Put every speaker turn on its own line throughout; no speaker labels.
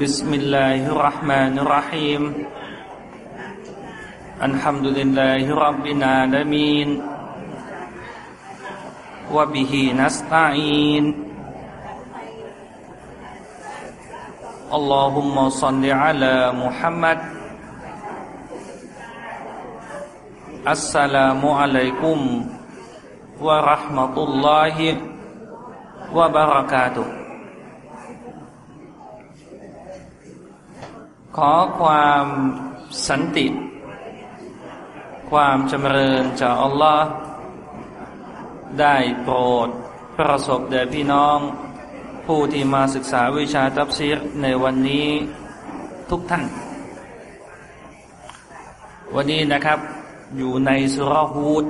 بسم الله الرحمن الرحيم الحمد لله رب العالمين وبه نستعين اللهم صل على محمد السلام عليكم ورحمة الله وبركاته ขอความสันติ ความจำเริญจากอัลลอฮ์ได้โปรดประสบแด่พี่น้อง ผู้ที่มาศึกษาวิชาตับซีรในวันนี้ทุกท่าน วันนี้นะครับอยู่ในสุรฮูด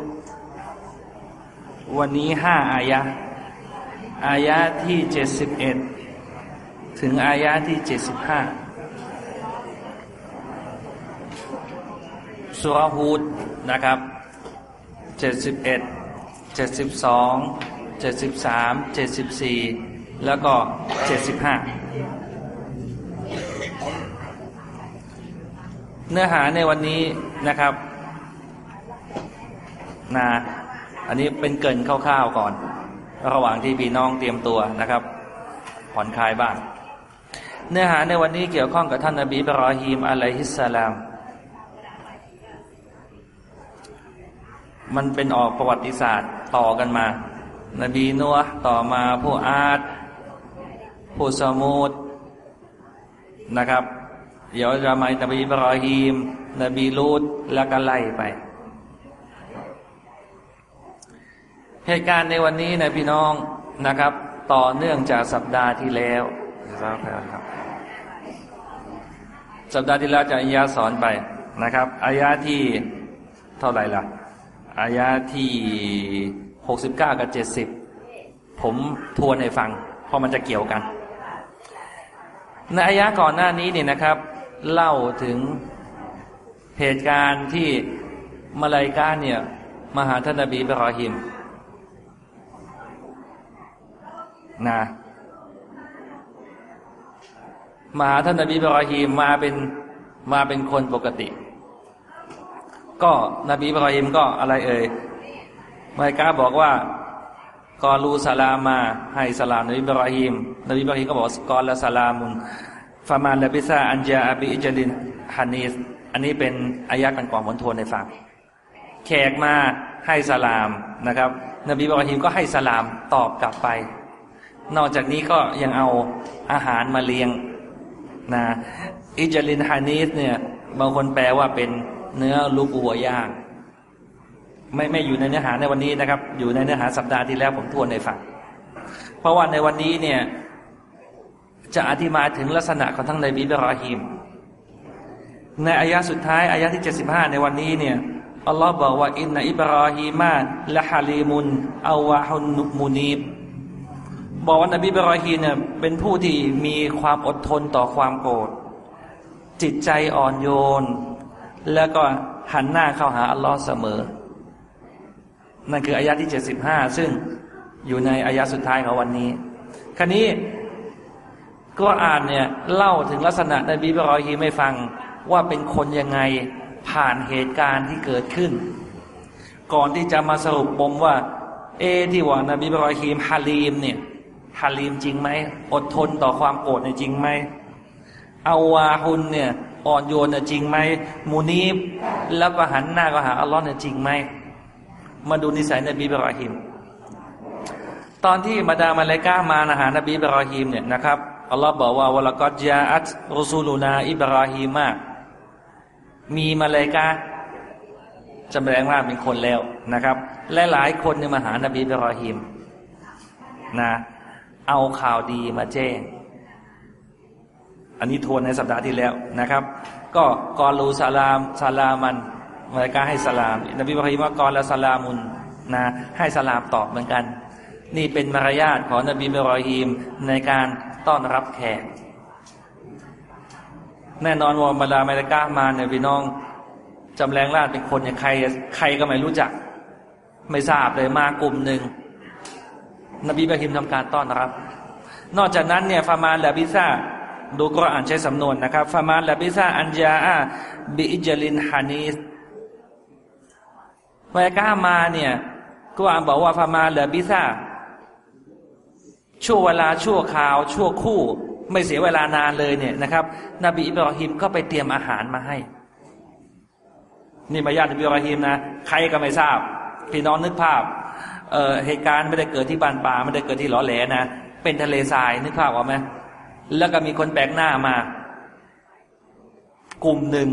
วันนี้ห้าอายะอายะที่เจ็ดสิบเอ็ดถึงอายะที่เจ็ดสิบห้า สุรฮูดนะครับเจ็ดสิบเอ็ดเจ็ดสิบสองเจ็ดสิบสามเจ็ดสิบสี่แล้วก็เจ็ดสิบห้าเนื้อหาในวันนี้นะครับนะอันนี้เป็นเกินคร่าวๆก่อน ระหว่างที่พี่น้องเตรียมตัวนะครับ ผ่อนคลายบ้าง เนื้อหาในวันนี้เกี่ยวข้องกับท่านนบีบรอฮีมอะลัยฮิสสลาม มันเป็นออกประวัติศาสตร์ต่อกันมา นบีนัวต่อมาผู้อาดผู้สมูดนะครับ เดี๋ยวจะมานบีบรอฮีม นบีลูดแล้วก็ไล่ไป เหตุการณ์ในวันนี้นะพี่น้องนะครับ ต่อเนื่องจากสัปดาห์ที่แล้วครับสัปดาห์ที่แล้วจะอายาสอนไปนะครับอายาที่เท่าไหร่ล่ะ อายาที่หกสิบเก้ากับเจ็ดสิบผมทวนให้ฟัง เพราะมันจะเกี่ยวกัน ในอายะก่อนหน้านี้เนี่ยนะครับ เล่าถึงเหตุการณ์ที่มาลายกาเนี่ยมาหาท่านนบีบรอฮิมนะมาหาท่านนบีบรอฮีมมาเป็นมาเป็นคนปกติ ก็นบีบรอฮีมก็อะไรเอ่ยมายกาบอกว่ากอรูสลามมาให้สลามนบีบรอฮีมนบีบรอฮีมก็บอกกอละสลามุนฟามานละบิซาอันจาอบิอิจลินฮานีสอันนี้เป็นอายะกันก่อนบนทวนในฟังแขกมาให้สลามนะครับ นบีบรอฮีมก็ให้สลามตอบกลับไป นอกจากนี้ก็ยังเอาอาหารมาเลี้ยงนะอิจลินฮานีสเนี่ยบางคนแปลว่าเป็น เนื้อลูกวัวย่าง ไม่ไม่อยู่ในเนื้อหาในวันนี้นะครับ อยู่ในเนื้อหาสัปดาห์ที่แล้วผมทวนในฝั่งเพราะว่าในวันนี้เนี่ยจะอธิบายถึงลักษณะของทั้งในบีบรอฮิมในอายะสุดท้ายอายะที่เจ็ดสิบห้าในวันนี้เนี่ยอัลลอฮ์บอกว่าอินนอิบรอฮีมาละฮาลีมุนอาวะฮุนนุมูนีบบอกว่านบีบรอฮีเนี่ยเป็นผู้ที่มีความอดทนต่อความโกรธจิตใจอ่อนโยน แล้วก็หันหน้าเข้าหาอัลลอฮ์เสมอ นั่นคืออายะที่เจ็ดสิบห้าซึ่งอยู่ในอายะสุดท้ายของวันนี้คราวนี้ก็อ่านเนี่ยเล่าถึงลักษณะนบีบรอฮีไม่ฟังว่าเป็นคนยังไงผ่านเหตุการณ์ที่เกิดขึ้น ก่อนที่จะมาสรุปปมว่า เอที่ว่านบีบรอฮีมฮาลีมเนี่ยฮาลีมจริงไหมอดทนต่อความโกรธเนี่ยจริงไหมอาวาฮุนเนี่ย อ่อนโยนเนี่ยจริงไหมมูนีบแล้วก็หันหน้าก็หาอัลลอฮ์เนี่ยจริงไหมมาดูนิสัยนบีบรอฮิมตอนที่มาดามาเลกามานะหานบีบรอฮิมเนี่ยนะครับอัลลอฮ์บอกว่าวลกัดยาอัตรุสูลูนาอิบราฮิมามีมาเลกาจำแรงว่าเป็นคนแล้วนะครับ และหลายคนเนี่ยมาหานบีบรอฮิมนะเอาข่าวดีมาแจ้ง อันนี้ทวนในสัปดาห์ที่แล้วนะครับ ก็กอลูสลามสลามันมาลกาให้สลาม นบีบรอฮิมว่ากอละสลามุนนะให้สลามตอบเหมือนกัน นี่เป็นมารยาทของนบีบรอฮิมในการต้อนรับแขกแน่นอนว่าบรรดามาลกามาเนี่ยพี่น้องจำแรงราชเป็นคนอย่างใคร ใครก็ไม่รู้จัก ไม่ทราบเลยมากลุ่มหนึ่งนบีบรอฮิมทำการต้อนรับ นอกจากนั้นเนี่ยฟามานและบิซ่า ดูกรอ่านใช้สำนวนนะครับฟามาลบิซาอันยาอาบิจลินฮานีสมายากามาเนี่ยกรอ่านบอกว่าฟามาลบิซาช่วเวลาชั่วคราว ชั่วคู่ ไม่เสียเวลานานเลยเนี่ยนะครับ นบีอิบราฮิมก็ไปเตรียมอาหารมาให้ นี่มาญาตินบีอิบราฮิมนะใครก็ไม่ทราบพี่น้องนึกภาพเเหตุการณ์ไม่ได้เกิดที่บานป่าไม่ได้เกิดที่หลอแหลนะเป็นทะเลทรายนึกภาพออกไหม แล้วก็มีคนแปลกหน้ามา กลุ่มหนึ่ง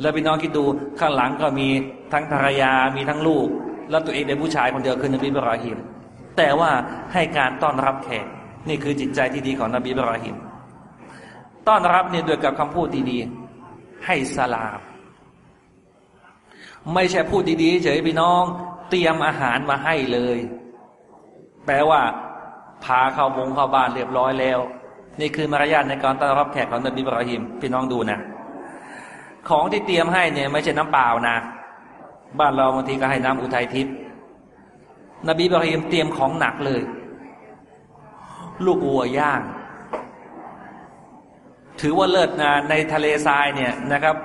แล้วพี่น้องคิดดูข้างหลังก็มีทั้งภรรยามีทั้งลูก แล้วตัวเองเป็นผู้ชายคนเดียวคือนบีบราฮิมแต่ว่าให้การต้อนรับแขกนี่คือจิตใจที่ดีของนบีบราฮิมต้อนรับเนี่ยด้วยกับคำพูดดีๆ ให้สลามไม่ใช่พูดดีๆเฉยพี่น้อง เตรียมอาหารมาให้เลย แปลว่าพาเข้าวงเข้าบ้านเรียบร้อยแล้ว นี่คือมารยาทในการต้อนรับแขกของนบีบราฮิมพี่น้องดูนะ ของที่เตรียมให้เนี่ยไม่ใช่น้ำเปล่านะ บ้านเราบางทีก็ให้น้ำอุทัยทิพย์นบีบราฮิมเตรียมของหนักเลย ลูกวัวย่าง ถือว่าเลิศนะในทะเลทรายเนี่ยนะครับ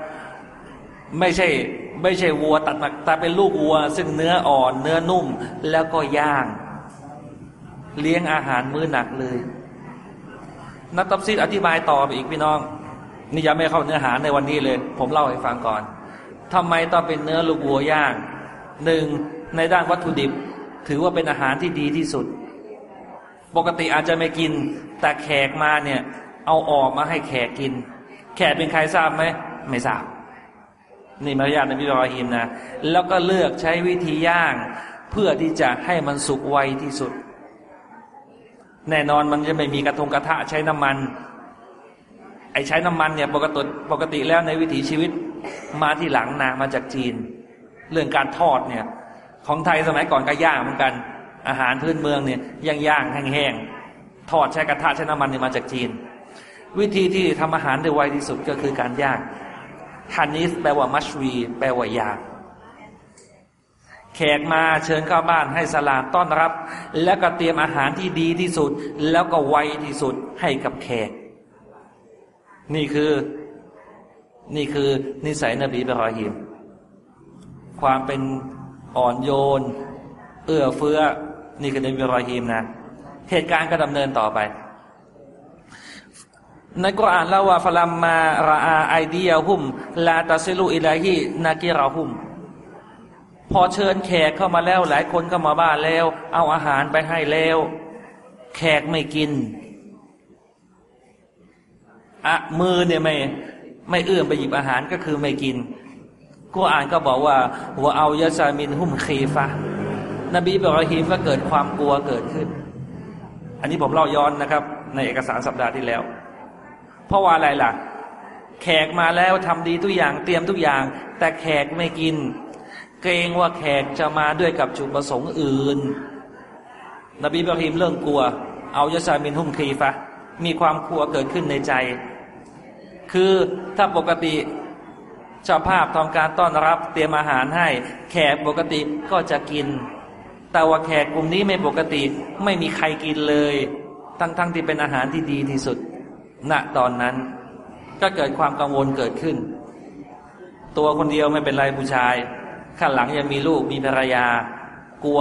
ไม่ใช่ไม่ใช่วัวตัดมาแต่เป็นลูกวัว ซึ่งเนื้ออ่อน เนื้อนุ่มแล้วก็ย่าง เลี้ยงอาหารมื้อหนักเลย นักตับซีดอธิบายต่อไปอีกพี่น้อง นี่ยังไม่เข้าเนื้อหาในวันนี้เลย ผมเล่าให้ฟังก่อนทำไมต้องเป็นเนื้อลูกวัวย่างหนึ่งในด้านวัตถุดิบ ถือว่าเป็นอาหารที่ดีที่สุด ปกติอาจจะไม่กิน แต่แขกมาเนี่ย เอาออกมาให้แขกกิน แขกเป็นใครทราบไหมไม่ทราบ นี่มารยาทนบีบรอฮิมนะแล้วก็เลือกใช้วิธีย่าง เพื่อที่จะให้มันสุกไวที่สุด แน่นอนมันจะไม่มีกระทงกระทะใช้น้ำมัน ไอ้ใช้น้ำมันเนี่ยปกติปกติแล้วในวิถีชีวิตมาที่หลังนะมาจากจีน เรื่องการทอดเนี่ย ของไทยสมัยก่อนก็ย่างเหมือนกัน อาหารพื้นเมืองเนี่ยย่างย่างแห้งๆทอดใช้กระทะใช้น้ำมันเนี่ยมาจากจีน วิธีที่ทำอาหารได้ไวที่สุดก็คือการย่างฮานิสแปลว่ามัชวี แปลว่ายา แขกมาเชิญเข้าบ้านให้สลามต้อนรับ แล้วก็เตรียมอาหารที่ดีที่สุด แล้วก็ไวที่สุดให้กับแขก นี่คือ นี่คือนิสัยนบีบรอฮิม ความเป็นอ่อนโยน เอื้อเฟื้อ นี่คือนบีบรอฮิมนะ เหตุการณ์ก็ดำเนินต่อไปในกุรอานเล่าว่าฟลัมมาราอาไอเดียหุม ลาตาซิลูอิลาฮีนากิราหุม พอเชิญแขกเข้ามาแล้ว หลายคนเข้ามาบ้านแล้ว เอาอาหารไปให้แล้ว แขกไม่กินอะมือเนี่ยไม่ไม่เอื้อมไปหยิบอาหารก็คือไม่กินกุรอานก็บอกว่าว่าเอายาซามินหุมคีฟะนบีบรอฮีมก็เกิดความกลัวเกิดขึ้น อันนี้ผมเล่าย้อนนะครับ ในเอกสารสัปดาห์ที่แล้ว เพราะว่าอะไรล่ะ แขกมาแล้วทำดีทุกอย่างเตรียมทุกอย่าง แต่แขกไม่กิน เกรงว่าแขกจะมาด้วยกับจุดประสงค์อื่น นบีบราฮิมเรื่องกลัว เอายาซามินหุ่มคีฟะมีความกลัวเกิดขึ้นในใจ คือถ้าปกติเจ้าภาพทำการต้อนรับเตรียมอาหารให้ แขกปกติก็จะกิน แต่ว่าแขกกลุ่มนี้ไม่ปกติไม่มีใครกินเลย ทั้งๆทที่เป็นอาหารที่ดีที่สุดณตอนนั้นก็เกิดความกังวลเกิดขึ้น ตัวคนเดียวไม่เป็นไรผู้ชาย ข้างหลังยังมีลูกมีภรรยากลัว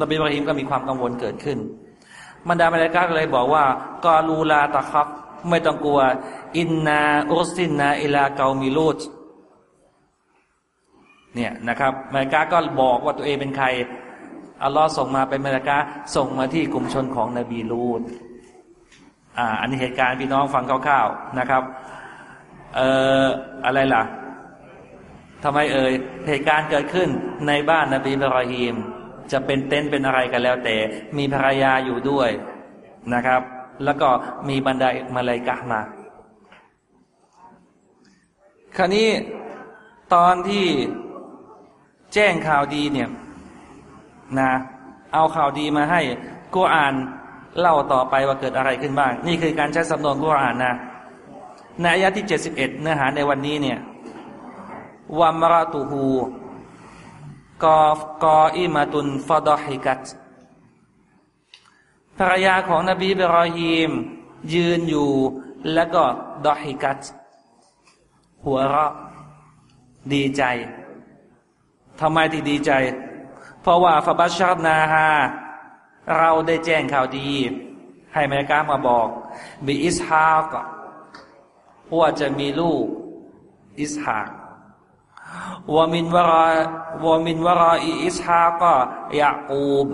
นบีบราฮิมก็มีความกังวลเกิดขึ้นบรรดามาเลกาก็เลยบอกว่ากอลูลาตะครับ ไม่ต้องกลัว อินนาอุสินนาอิลาเกามิลูดเนี่ยนะครับมาลกาก็บอกว่าตัวเองเป็นใครอัลลอฮ์ส่งมาเป็นมาเลกาส่งมาที่กลุ่มชนของนบีลูดอ่าอันนี้เหตุการณ์พี่น้องฟังคร่าวๆนะครับ เอ่ออะไรล่ะ ทำไมเอ่ยเหตุการณ์เกิดขึ้นในบ้านนบีบรอฮีม จะเป็นเต็นท์เป็นอะไรกันแล้วแต่ มีภรรยาอยู่ด้วยนะครับ แล้วก็มีบันไดมาเลยกะมา คราวนี้ตอนที่แจ้งข่าวดีเนี่ยนะเอาข่าวดีมาให้กูอ่านเล่าต่อไปว่าเกิดอะไรขึ้นบ้าง นี่คือการใช้สำนวนกุรอานนะในอายะที่เจ็ดสิบเอ็ดเนื้อหาในวันนี้เนี่ย วามราตูฮูกอกออิมาตุนฟาดฮิกัตภรรยาของนบีบรอฮีม ยืนอยู่แล้วก็ดอฮิกัตหัวเราะดีใจทำไมที่ดีใจ เพราะว่าฟาบัชชาบนาฮาเราได้แจ้งข่าวดี ให้แม่กามาบอกบิอิสฮากว่าจะมีลูกอิสฮาก วามินวราวามินวราอิสฮากก็ยากูบ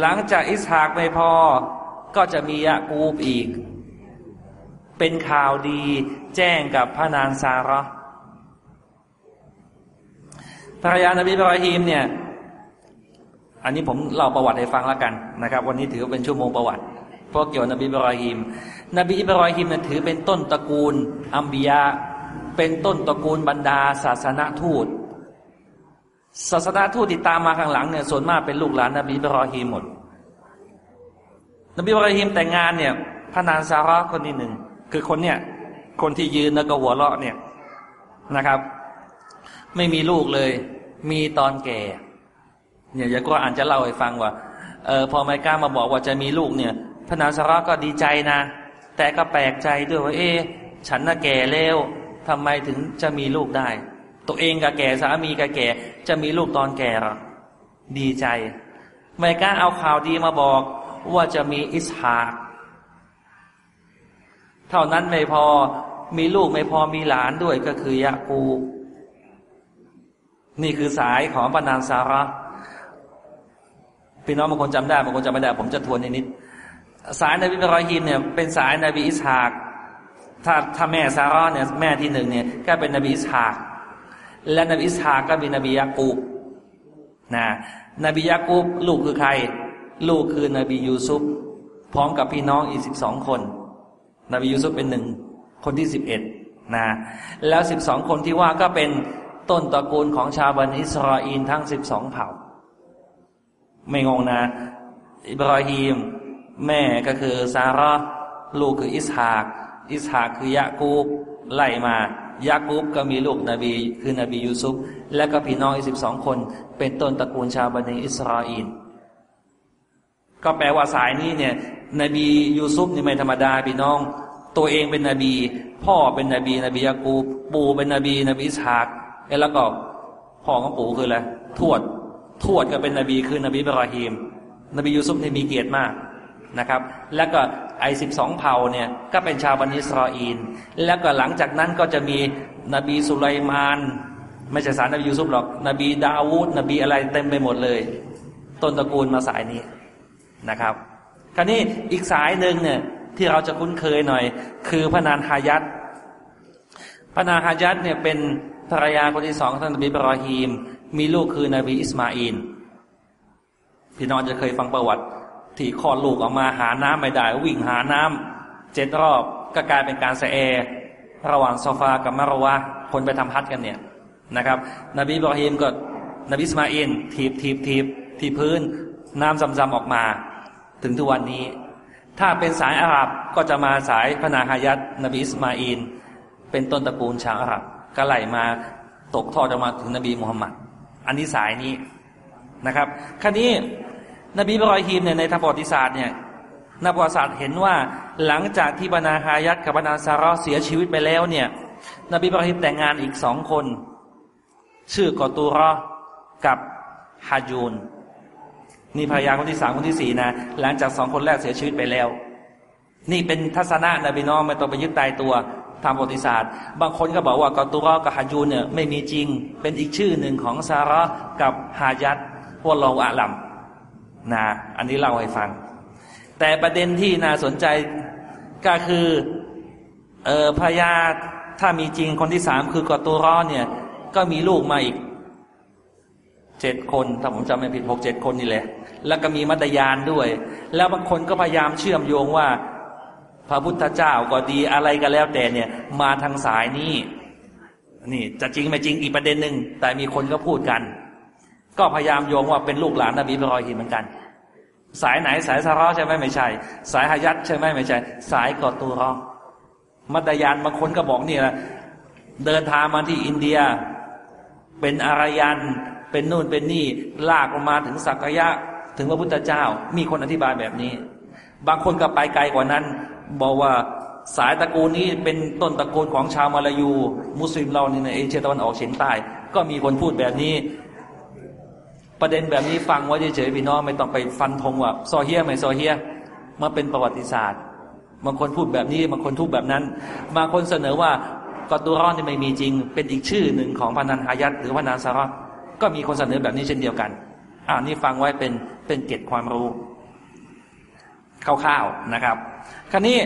หลังจากอิสฮากไม่พอ ก็จะมียากูบอีก เป็นข่าวดีแจ้งกับพระนางซาระภรรยานบีบรอฮีมเนี่ย อันนี้ผมเล่าประวัติให้ฟังแล้วกันนะครับ วันนี้ถือเป็นชั่วโมงประวัติเพราะเกี่ยวกับนบีบรอฮีมนบีอิบรอฮีมเนี่ยถือเป็นต้นตระกูลอัมบียา เป็นต้นตระกูลบรรดาศาสนาทูต ศาสนาทูตที่ตามมาข้างหลังเนี่ยส่วนมากเป็นลูกหลานนบีบรอฮีมหมด นบีบรอฮีมแต่งงานเนี่ยพระนางซาระคนที่หนึ่งคือคนเนี่ยคนที่ยืนแล้วก็หัวเราะเนี่ยนะครับ ไม่มีลูกเลย มีตอนแก่เนี่ยยาก็อ่านจะเล่าให้ฟังว่าเออพอไมก้ามาบอกว่าจะมีลูกเนี่ยพระนาสระก็ดีใจนะ แต่ก็แปลกใจด้วยว่า เอ๊ฉันน่ะแก่แล้ว ทำไมถึงจะมีลูกได้ ตัวเองกับแก่สามีกับแก่ จะมีลูกตอนแก่หรอดีใจ ไม่กล้าเอาข่าวดีมาบอกว่าจะมีอิสฮากเท่านั้นไม่พอมีลูกไม่พอมีหลานด้วยก็คือยะกูนี่คือสายของปนางสาระพี่น้องบางคนจำได้บางคนจำไม่ได้ ผมจะทวนนิดสายนบีบรอฮิมเนี่ยเป็นสายนบีอิสฮาก ถ้าถ้าแม่ซาร่าเนี่ยแม่ที่หนึ่งเนี่ยก็เป็นนบีอิสฮากและนบีอิสฮากก็มีนบียากูบนะนบียากูบลูกคือใคร ลูกคือนบียูซุฟพร้อมกับพี่น้องอีกสิบสองคน นบียูซุฟเป็นหนึ่งคนที่สิบเอ็ดนะแล้วสิบสองคนที่ว่าก็เป็นต้นตระกูลของชาวบันอิสราเอลทั้งสิบสองเผ่า ไม่งงนะ อิบราฮิม แม่ก็คือซาร่าลูกคืออิสฮาก อิสฮาคือยะกูบไล่มายะกูบก็มีลูกนบีคือนบียูซุฟและก็พี่น้องอีกสิบสองคน เป็นต้นตระกูลชาวบันิอิสราเอลก็แปลว่าสายนี้เนี่ยนบียูซุฟนี่ไม่ธรรมดาพี่น้อง ตัวเองเป็นนบี พ่อเป็นนบีนบียากูบปู่เป็นนบีนบีอิสฮากแล้วก็พ่อของปู่คืออะไรทวดทวดก็เป็นนบีคือนบีบรอฮีมนบียูซุฟนี่มีเกียรติมาก นะครับ แล้วก็ไอสิบสองเผ่าเนี่ยก็เป็นชาวบนีอิสรออีล แล้วก็หลังจากนั้นก็จะมีนบีสุไลมาน ไม่ใช่สายนบียูซุฟหรอก นบีดาวูดนบีอะไรเต็มไปหมดเลย ต้นตระกูลมาสายนี้นะครับ คราวนี้อีกสายหนึ่งเนี่ยที่เราจะคุ้นเคยหน่อย คือพระนานฮายัตพระนานฮายัตเนี่ยเป็นภรรยาคนที่สองท่านนบีบรอฮีม มีลูกคือนบีอิสมาอินพี่น้องจะเคยฟังประวัติ ที่คลอดลูกออกมาหาน้ำไม่ได้วิ่งหาน้ำเจ็ดรอบก็กลายเป็นการเสแอระหว่างโซฟากับมารวะคนไปทำฮัทกันเนี่ยนะครับ นบีบรอฮีมก็นบีอิสมาอินทีบทีบทีบที่พื้นน้ำซำๆออกมา ถึงทุกวันนี้ ถ้าเป็นสายอาหรับก็จะมาสายพนาฮายัตนบีอิสมาอินเป็นต้นตระกูลชาวอาหรับก็ไหลมาตกทอดออกมาถึงนบีมุฮัมมัดอันนี้สายนี้นะครับคราวนี้ นบีบรอยฮีมเนี่ยในทางประวัติศาสตร์เนี่ยนักประวัติศาสตร์เห็นว่าหลังจากที่บรรณาฮายัตกับบรรณาซาร่เสียชีวิตไปแล้วเนี่ย นบีบรอฮีมแต่งงานอีกสองคน ชื่อกอตูรอกับฮาจูนนี่ภรรยาคนที่สามคนที่สี่นะ หลังจากสองคนแรกเสียชีวิตไปแล้ว นี่เป็นทัศนะนบีน้องไม่ต้องไปยึดตายตัวทางประวัติศาสตร์ บางคนก็บอกว่ากอตุรอกับฮาจูนเนี่ยไม่มีจริง เป็นอีกชื่อหนึ่งของซาระกับฮายัดพวกเราอะลัม นะอันนี้เล่าให้ฟัง แต่ประเด็นที่น่าสนใจก็คือเออพญาถ้ามีจริงคนที่สามคือกอตุรอเนี่ย ก็มีลูกมาอีกเจ็ดคน ถ้าผมจำไม่ผิดหกเจ็ดคนนี่แหละ แล้วก็มีมัตยานด้วย แล้วบางคนก็พยายามเชื่อมโยงว่า พระพุทธเจ้าก็ดีอะไรก็แล้วแต่เนี่ย มาทางสายนี้นี่จะจริงไม่จริงอีกประเด็นหนึ่งแต่มีคนก็พูดกัน ก็พยายามโยงว่าเป็นลูกหลานนบีบรอยหินเหมือนกัน สายไหนสายซาร์ใช่ไหมไม่ใช่ สายฮายัดใช่ไหมไม่ใช่ สายกอตูรอมัตยานบางคนก็บอกนี่แหละเดินทางมาที่อินเดีย เป็นอารยัน เป็นนู่นเป็นนี่ลากลงมาถึงสักยะ ถึงพระพุทธเจ้า มีคนอธิบายแบบนี้ บางคนก็ไปไกลกว่านั้น บอกว่าสายตระกูลนี้เป็นต้นตระกูลของชาวมาลายู มุสลิมเราในเอเชียตะวันออกเฉียงใต้ ก็มีคนพูดแบบนี้ ประเด็นแบบนี้ฟังไว้เฉยๆพี่น้องไม่ต้องไปฟันธงว่าซอเฮียไม่ซอเฮียมาเป็นประวัติศาสตร์บางคนพูดแบบนี้บางคนทุกแบบนั้นบางคนเสนอว่ากอตูรอนที่ไม่มีจริง เป็นอีกชื่อหนึ่งของพนันฮายัตหรือพนันซาระก็มีคนเสนอแบบนี้เช่นเดียวกันอ่านี่ฟังไว้เป็นเป็นเกตความรู้คร่าวๆนะครับ คราวนี้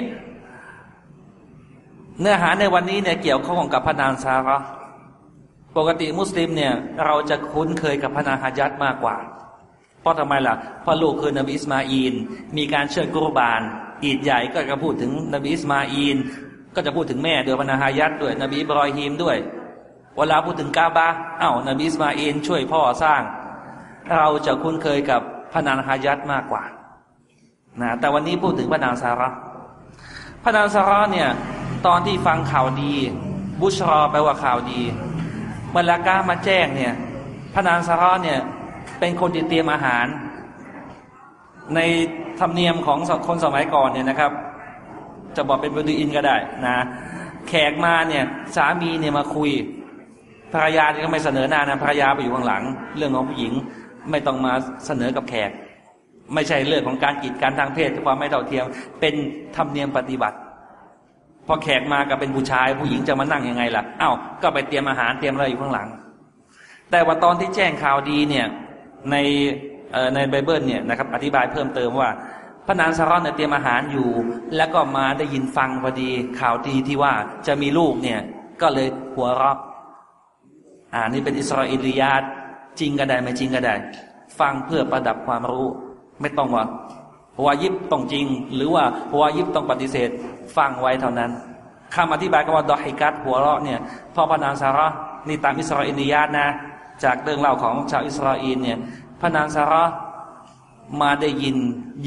เนื้อหาในวันนี้เนี่ยเกี่ยวข้องกับพนันซาระ ปกติมุสลิมเนี่ยเราจะคุ้นเคยกับพระนางฮาญัรมากกว่า เพราะทำไมล่ะเพราะลูกคือนบีอิสมาอีล มีการเชือดกุรบานอีดใหญ่ก็จะพูดถึงนบีอิสมาอีล ก็จะพูดถึงแม่ด้วยพระนางฮาญัรด้วยนบีบรอฮีมด้วย เวลาพูดถึงกาบาเอ้านบีอิสมาอีลช่วยพ่อสร้าง เราจะคุ้นเคยกับพระนางฮาญัรมากกว่านะแต่วันนี้พูดถึงพระนางซาเราะฮ์พระนางซาเราะฮ์เนี่ยตอนที่ฟังข่าวดี บุชรอแปลว่าข่าวดี มลากามาแจ้งเนี่ยพนันซาระเนี่ย เป็นคนเตรียมอาหาร ในธรรมเนียมของคนสมัยก่อนเนี่ยนะครับ จะบอกเป็นบดูอินก็ได้นะ แขกมาเนี่ย สามีเนี่ยมาคุยภรรยาก็ไม่เสนอหน้านะภรรยาไปอยู่ข้างหลัง เรื่องของผู้หญิงไม่ต้องมาเสนอกับแขก ไม่ใช่เรื่องของการกีดกันทางเพศความไม่เท่าเทียม เป็นธรรมเนียมปฏิบัติ พอแขกมาก็เป็นผู้ชาย ผู้หญิงจะมานั่งยังไงล่ะอ้าวก็ไปเตรียมอาหารเตรียมอะไรอยู่ข้างหลัง แต่ว่าตอนที่แจ้งข่าวดีเนี่ยในในไบเบิลเนี่ยนะครับอธิบายเพิ่มเติมว่า พระนางซาเราะฮ์เนี่ยเตรียมอาหารอยู่ แล้วก็มาได้ยินฟังพอดีข่าวดีที่ว่าจะมีลูกเนี่ยก็เลยหัวเราะอ่านี่เป็นอิสรออีลียาตจริงก็ได้ไม่จริงก็ได้ ฟังเพื่อประดับความรู้ ไม่ต้องว่าหัวยิบต้องจริง หรือว่าหัวยิบต้องปฏิเสธ ฟังไว้เท่านั้นคำอธิบายก็ว่าดอฮิกัดหัวเราะเนี่ยพ่อพระนางซาระนี่ตามอิสราเอลียาตนะ จากเรื่องเล่าของชาวอิสราเอลเนี่ยพระนางซาระมาได้ยิน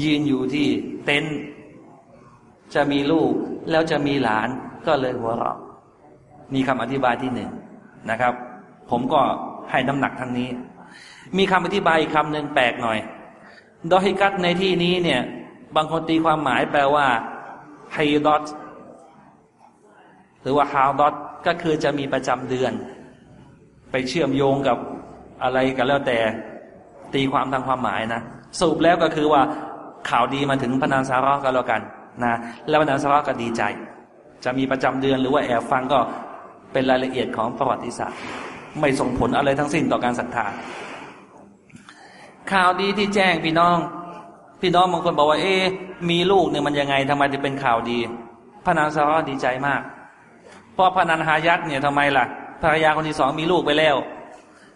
ยืนอยู่ที่เต็นท์จะมีลูกแล้วจะมีหลานก็เลยหัวเราะมีคำอธิบายที่หนึ่งนะครับ ผมก็ให้น้ำหนักทางนี้ มีคำอธิบายอีกคำหนึ่งแปลกหน่อย ดอฮิกัตในที่นี้เนี่ย บางคนตีความหมายแปลว่า ไฮดอตหรือว่าฮาวดอตก็คือจะมีประจำเดือน ไปเชื่อมโยงกับอะไรกันแล้วแต่ตีความทางความหมายนะสรุปแล้วก็คือว่าข่าวดีมาถึงพนานซาระก็แล้วกันนะแล้วพนานซาระก็ดีใจ จะมีประจำเดือนหรือว่าแอบฟังก็เป็นรายละเอียดของประวัติศาสตร์ ไม่ส่งผลอะไรทั้งสิ้นต่อการศรัทธาข่าวดีที่แจ้งพี่น้อง พี่น้องบางคนบอกว่า เอ๊มีลูกเนี่ยมันยังไงทำไมจะเป็นข่าวดี พระนานซาระดีใจมาก เพราะพระนันหายัดเนี่ยทำไมล่ะภรรยาคนที่สองมีลูกไปแล้ว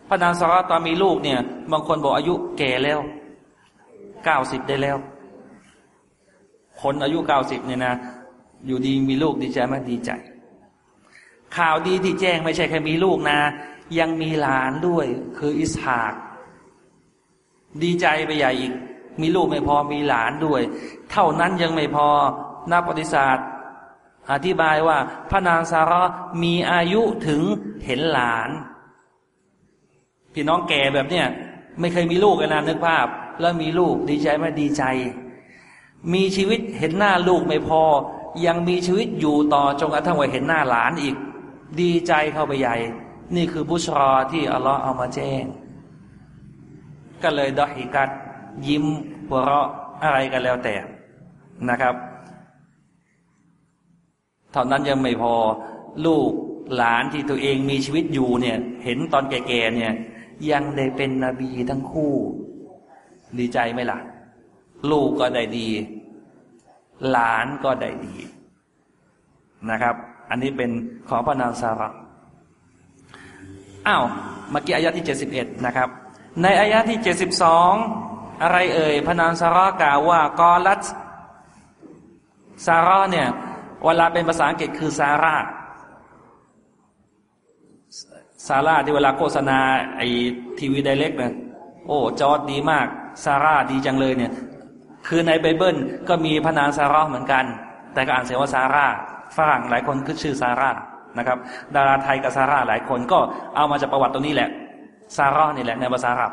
พระนางสาระตอนมีลูกเนี่ย บางคนบอกอายุแก่แล้วเก้าสิบได้แล้ว คนอายุเก้าสิบเนี่ยนะ อยู่ดีมีลูกดีใจไหมดีใจ ข่าวดีที่แจ้งไม่ใช่แค่มีลูกนะ ยังมีหลานด้วย คืออิสฮาก ดีใจไปใหญ่อีก มีลูกไม่พอมีหลานด้วย เท่านั้นยังไม่พอนักปฏิศาสตร์อธิบายว่า พระนางสาระมีอายุถึงเห็นหลาน พี่น้องแก่แบบเนี้ยไม่เคยมีลูกกันนะนึกภาพ แล้วมีลูกดีใจไหมดีใจ มีชีวิตเห็นหน้าลูกไม่พอ ยังมีชีวิตอยู่ต่อจนกระทั่งว่าเห็นหน้าหลานอีก ดีใจเข้าไปใหญ่ นี่คือบุชรอที่อัลลอฮ์เอามาแจ้ง ก็เลยดอฮิกัด ยิ้มหัวเราะอะไรกันแล้วแต่นะครับ เท่านั้นยังไม่พอลูกหลานที่ตัวเองมีชีวิตอยู่เนี่ย เห็นตอนแก่ๆเนี่ย ยังได้เป็นนบีทั้งคู่ ดีใจไหมล่ะ ลูกก็ได้ดี หลานก็ได้ดีนะครับ อันนี้เป็นของพระนางซาระอ้าวเมื่อกี้อายะที่เจ็ดสิบเอ็ดนะครับ ในอายะที่เจ็ดสิบสอง อะไรเอ่ยพระนางซาระกล่าวว่ากอลัตซาระเนี่ยเวลาเป็นภาษาอังกฤษคือซาร่าซาร่าที่เวลาโฆษณาไอทีวีไดเรกเนี่ยโอ้จอร์ดดีมากซาร่าดีจังเลยเนี่ย คือในไบเบิลก็มีพระนางซาร่าเหมือนกัน แต่ก็อ่านเสียว่าซาร่าฝรั่งหลายคนคือชื่อซาร่านะครับ ดาราไทยกับซาร่าหลายคนก็เอามาจากประวัติตรงนี้แหละซาร่านี่แหละในภาษาอับ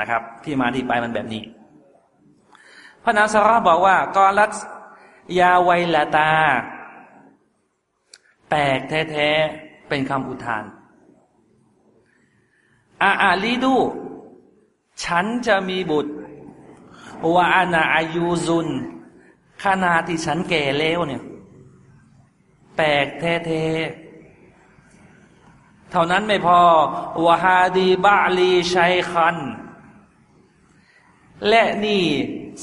นะครับ ที่มาที่ไปมันแบบนี้ พระนางซาร่าบอกว่ากอลัตยาไวลาตา แปลกแท้ๆเป็นคำอุทานอาอาลีดู ฉันจะมีบุตรว่าอานาอายุซุนขนาที่ฉันแก่แล้วเนี่ย แปลกแท้ๆเท่านั้นไม่พอวาฮาดีบาลีชัยคัน และนี่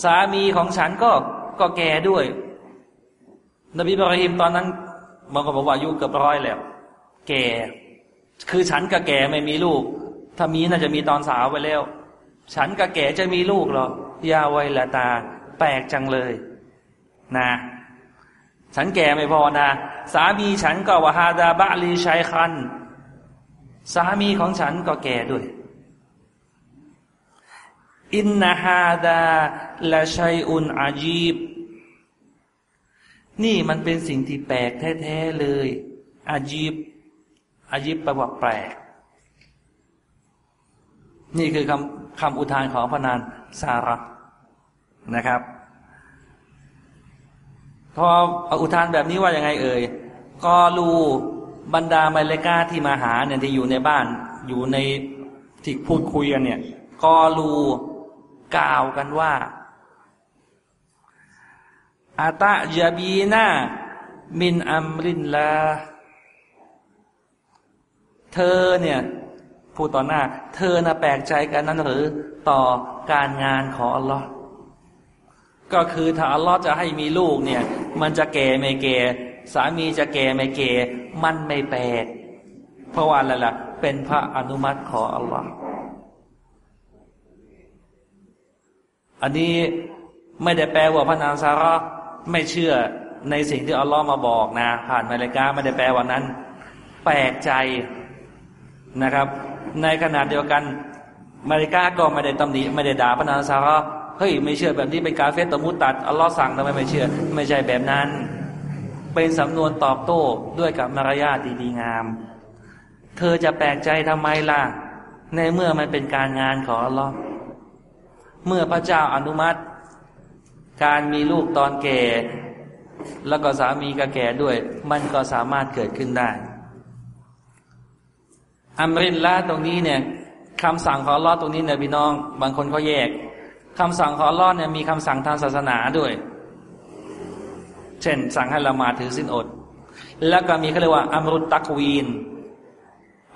สามีของฉันก็ก็แก่ด้วย นบีบรหิมตอนนั้นบางคนบอกว่าอายุเกือบร้อยแล้ว แก่ คือฉันก็แก่ไม่มีลูก ถ้ามีน่าจะมีตอนสาวไปแล้ว ฉันก็แก่จะมีลูกหรอยาไวละตา แปลกจังเลย นะ ฉันแก่ไม่พอนะ สามีฉันก็วะฮาดาบะลีชัยคัน สามีของฉันก็แก่ด้วย อินนาฮาดาละชัยอุนอาจีบ นี่มันเป็นสิ่งที่แปลกแท้ๆเลย อาจีบ อาจีบแปลว่าแปลก นี่คือคำคำอุทานของพระนานสาระนะครับพออุทานแบบนี้ว่ายังไงเอ่ยกอลูบรรดามาเลกาที่มาหาเนี่ยที่อยู่ในบ้านอยู่ในที่พูดคุยกันเนี่ยกอลู กล่าวกันว่าอาตะยาบีนามินอัมรินลา เธอเนี่ยพูดต่อหน้า เธอน่ะแปลกใจกันนั้นหรือต่อการงานของอัลลอฮ์ก็คือถ้าอัลลอฮ์จะให้มีลูกเนี่ย มันจะแก่ไม่แก่ สามีจะแก่ไม่แก่ มันไม่แปลกเพราะว่าอะไรล่ะ เป็นพระอนุมัติของอัลลอฮ์ อันนี้ไม่ได้แปลว่าพระนางซาระไม่เชื่อในสิ่งที่อัลลอฮ์มาบอกนะ ผ่านมาเลกาไม่ได้แปลว่านั้น แปลกใจนะครับ ในขณะเดียวกันมาเลกาก็ไม่ได้ตำหนิไม่ได้ด่าพระนางซาระเฮ้ยไม่เชื่อแบบนี้เป็นกาเฟตตมุตัดอัลลอฮ์สั่งทำไมไม่เชื่อ ไม่ใช่แบบนั้น เป็นสำนวนตอบโต้ด้วยกับมารยาทดีๆงาม เธอจะแปลกใจทำไมล่ะ ในเมื่อมันเป็นการงานของอัลลอฮ์ เมื่อพระเจ้าอนุมัติ การมีลูกตอนแก่ แล้วก็สามีก็แก่ด้วย มันก็สามารถเกิดขึ้นได้อัมรินละตรงนี้เนี่ยคำสั่งของลอตรงนี้เนี่ยพี่น้อง บางคนเขาแยกคำสั่งของลอเนี่ยมีคำสั่งทางศาสนาด้วย เช่น สั่งให้ละหมาดถือสินอด แล้วก็มีเขาเรียกว่าอัมรุตตักวีน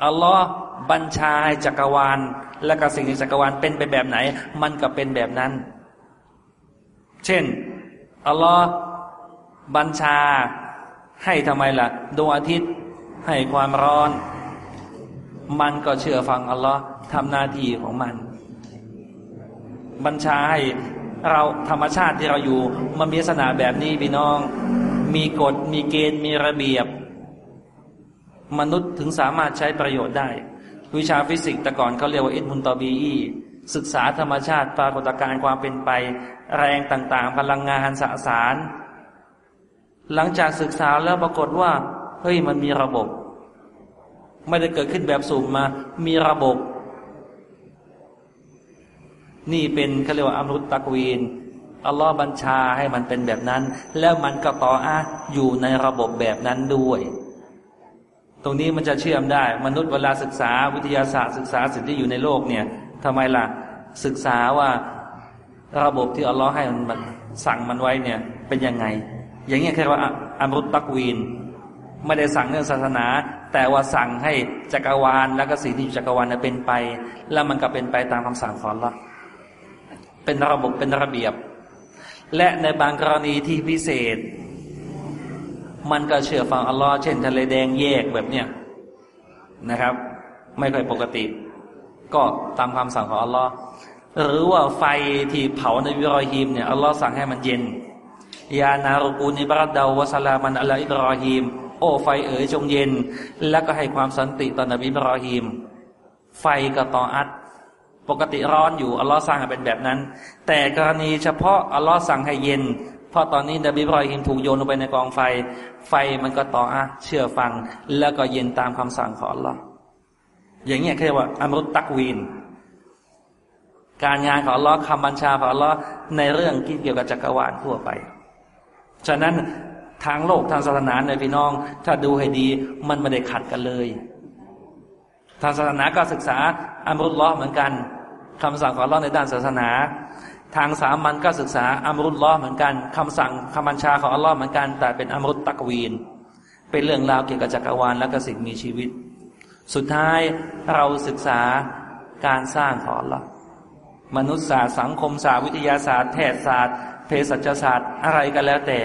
อัลลอฮ์ บัญชาจักรวาล และก็สิ่งในจักรวาลเป็นไปแบบไหน มันก็เป็นแบบนั้น เช่นอัลลอฮ์บัญชาให้ทำไมล่ะดวงอาทิตย์ให้ความร้อน มันก็เชื่อฟังอัลลอฮ์ทำหน้าที่ของมัน บัญชาให้เราธรรมชาติที่เราอยู่ มันมีลักษณะแบบนี้พี่น้อง มีกฎมีเกณฑ์มีระเบียบ มนุษย์ถึงสามารถใช้ประโยชน์ได้ วิชาฟิสิกส์แต่ก่อนเขาเรียกว่าอินมุนตอบีอีศึกษาธรรมชาติปรากฏการณ์ความเป็นไป แรงต่างๆ พลังงานสสาร หลังจากศึกษาแล้วปรากฏว่า เฮ้ยมันมีระบบ ไม่ได้เกิดขึ้นแบบสุ่มมา มีระบบ นี่เป็นเขาเรียกว่าอมรุตตักวีนอัลลอฮ์บัญชาให้มันเป็นแบบนั้น แล้วมันก็ต่ออาอยู่ในระบบแบบนั้นด้วย ตรงนี้มันจะเชื่อมได้ มนุษย์เวลาศึกษาวิทยาศาสตร์ ศึกษาสิ่งที่อยู่ในโลกเนี่ยทำไมล่ะศึกษาว่าระบบที่อัลลอฮ์ให้มันสั่งมันไว้เนี่ยเป็นยังไง อย่างเงี้ยคือว่าอัมรุตตักวีน ไม่ได้สั่งเรื่องศาสนา แต่ว่าสั่งให้จักรวาลแล้วก็สิ่งที่อยู่จักรวาลเป็นไป แล้วมันก็เป็นไปตามคำสั่งของอัลลอฮ์เป็นระบบเป็นระเบียบ และในบางกรณีที่พิเศษ มันก็เชื่อฟังอัลลอฮ์เช่นทะเลแดงแยกแบบเนี้ยนะครับ ไม่ค่อยปกติ ก็ตามคำสั่งของอัลลอฮ์หรือว่าไฟที่เผาในวิรอฮีมเนี่ยอัลลอฮ์สั่งให้มันเย็นยานารุกูนิบรัดดาวะสลามันอัลลอฮ์อิบรอฮีมโอ้ไฟเอ๋ยจงเย็น แล้วก็ให้ความสันติต่อนบีบรอฮีม ไฟก็ต่ออัดปกติร้อนอยู่อัลลอฮ์สั่งให้เป็นแบบนั้น แต่กรณีเฉพาะอัลลอฮ์สั่งให้เย็น เพราะตอนนี้นบีบรอยฮิมถูกโยนลงไปในกองไฟ ไฟมันก็ต่ออะเชื่อฟัง แล้วก็เย็นตามคำสั่งของ Allah อย่างเงี้ยเรียกว่าอมรุตตักวีน การงานของอัลลอฮ์คำบัญชาของอัลลอฮ์ในเรื่องที่เกี่ยวกับจักรวาลทั่วไป ฉะนั้นทางโลกทางศาสนาในพี่น้อง ถ้าดูให้ดีมันไม่ได้ขัดกันเลย ทางศาสนาก็ศึกษาอัมรุลลอฮ์เหมือนกันคำสั่งของอัลลอฮ์ในด้านศาสนา ทางสามัญก็ศึกษาอัมรุลลอฮ์เหมือนกันคำสั่งคำบัญชาของอัลลอฮ์เหมือนกัน แต่เป็นอัมรุตตักวีน เป็นเรื่องราวเกี่ยวกับจักรวาลและก็สิ่งมีชีวิต สุดท้ายเราศึกษาการสร้างของอัลลอฮ์มนุษยศาสตร์สังคมศาสตร์วิทยาศาสตร์แพทยศาสตร์เภสัชศาสตร์อะไรก็แล้วแต่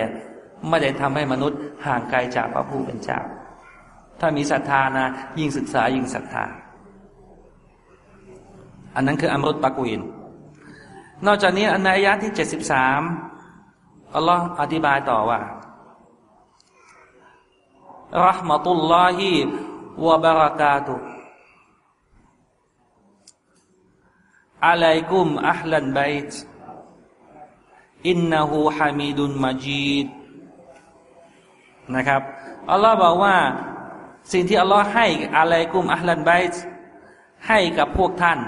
ไม่ได้ทำให้มนุษย์ห่างไกลจากพระผู้เป็นเจ้า ถ้ามีศรัทธานะ ยิ่งศึกษายิ่งศรัทธา อันนั้นคืออัมรุตตักวิน นอกจากนี้อันในอายะที่เจ็ดสิบสามอัลลอฮ์อธิบายต่อว่าرحمة الله وبركاته عليكم أهل البيت إنه حميد مجيد นะครับอัลลอฮ์บอกว่า สิ่งที่อัลลอฮ์ให้عليكم أهل البيت ให้กับพวกท่าน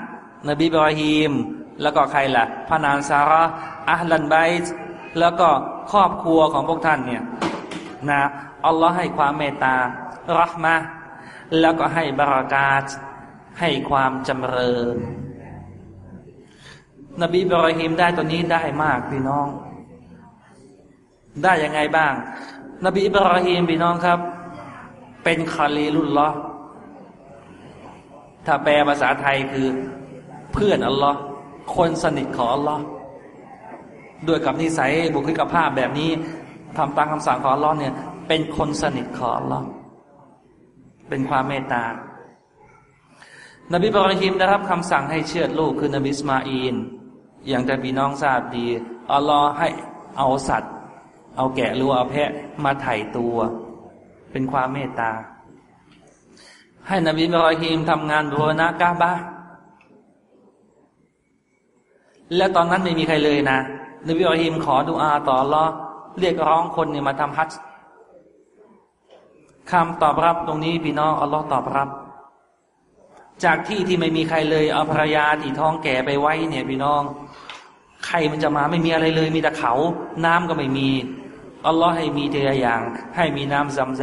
นบีบรอฮีม แล้วก็ใครล่ะพนานซาระอัลลันไบต์แล้วก็ครอบครัวของพวกท่านเนี่ยนะอัลลอฮ์ให้ความเมตตารหมะแล้วก็ให้บารากาศให้ความจำเริญ นบีบรอฮิมได้ตัวนี้ได้มากพี่น้อง ได้ยังไงบ้าง นบีบราฮิมพี่น้องครับ เป็นคาลีลุลลอถ้าแปลภาษาไทยคือเพื่อนอัลลอฮ์ คนสนิทของอัลลอฮ์ด้วยกับนิสัยบุคลิกภาพแบบนี้ทำตามคำสั่งของอัลลอฮ์เนี่ย เป็นคนสนิทของอัลลอฮ์เป็นความเมตตานบีบรอฮิมได้รับคำสั่งให้เชือดลูกคือนบีสมาอีน อย่างแต่พี่น้องทราบดีอัลลอฮ์ให้เอาสัตว์ เอาแกะหรือเอาแพะมาไถ่ตัว เป็นความเมตตา ให้นบีบรอฮีมทำงานบูรณะกาบา และตอนนั้นไม่มีใครเลยนะนบีบรอฮีมขอดุอาต่อรอเรียกร้องคนเนี่ยมาทำฮัจคำตอบรับตรงนี้พี่น้องอัลลอฮ์ตอบรับ จากที่ที่ไม่มีใครเลยเอาภรรยาที่ท้องแก่ไปไว้เนี่ย พี่น้อง ใครมันจะมาไม่มีอะไรเลย มีแต่เขา น้ำก็ไม่มีอัลลอฮ์ให้มีเดียอย่าง ให้มีน้ำซำซ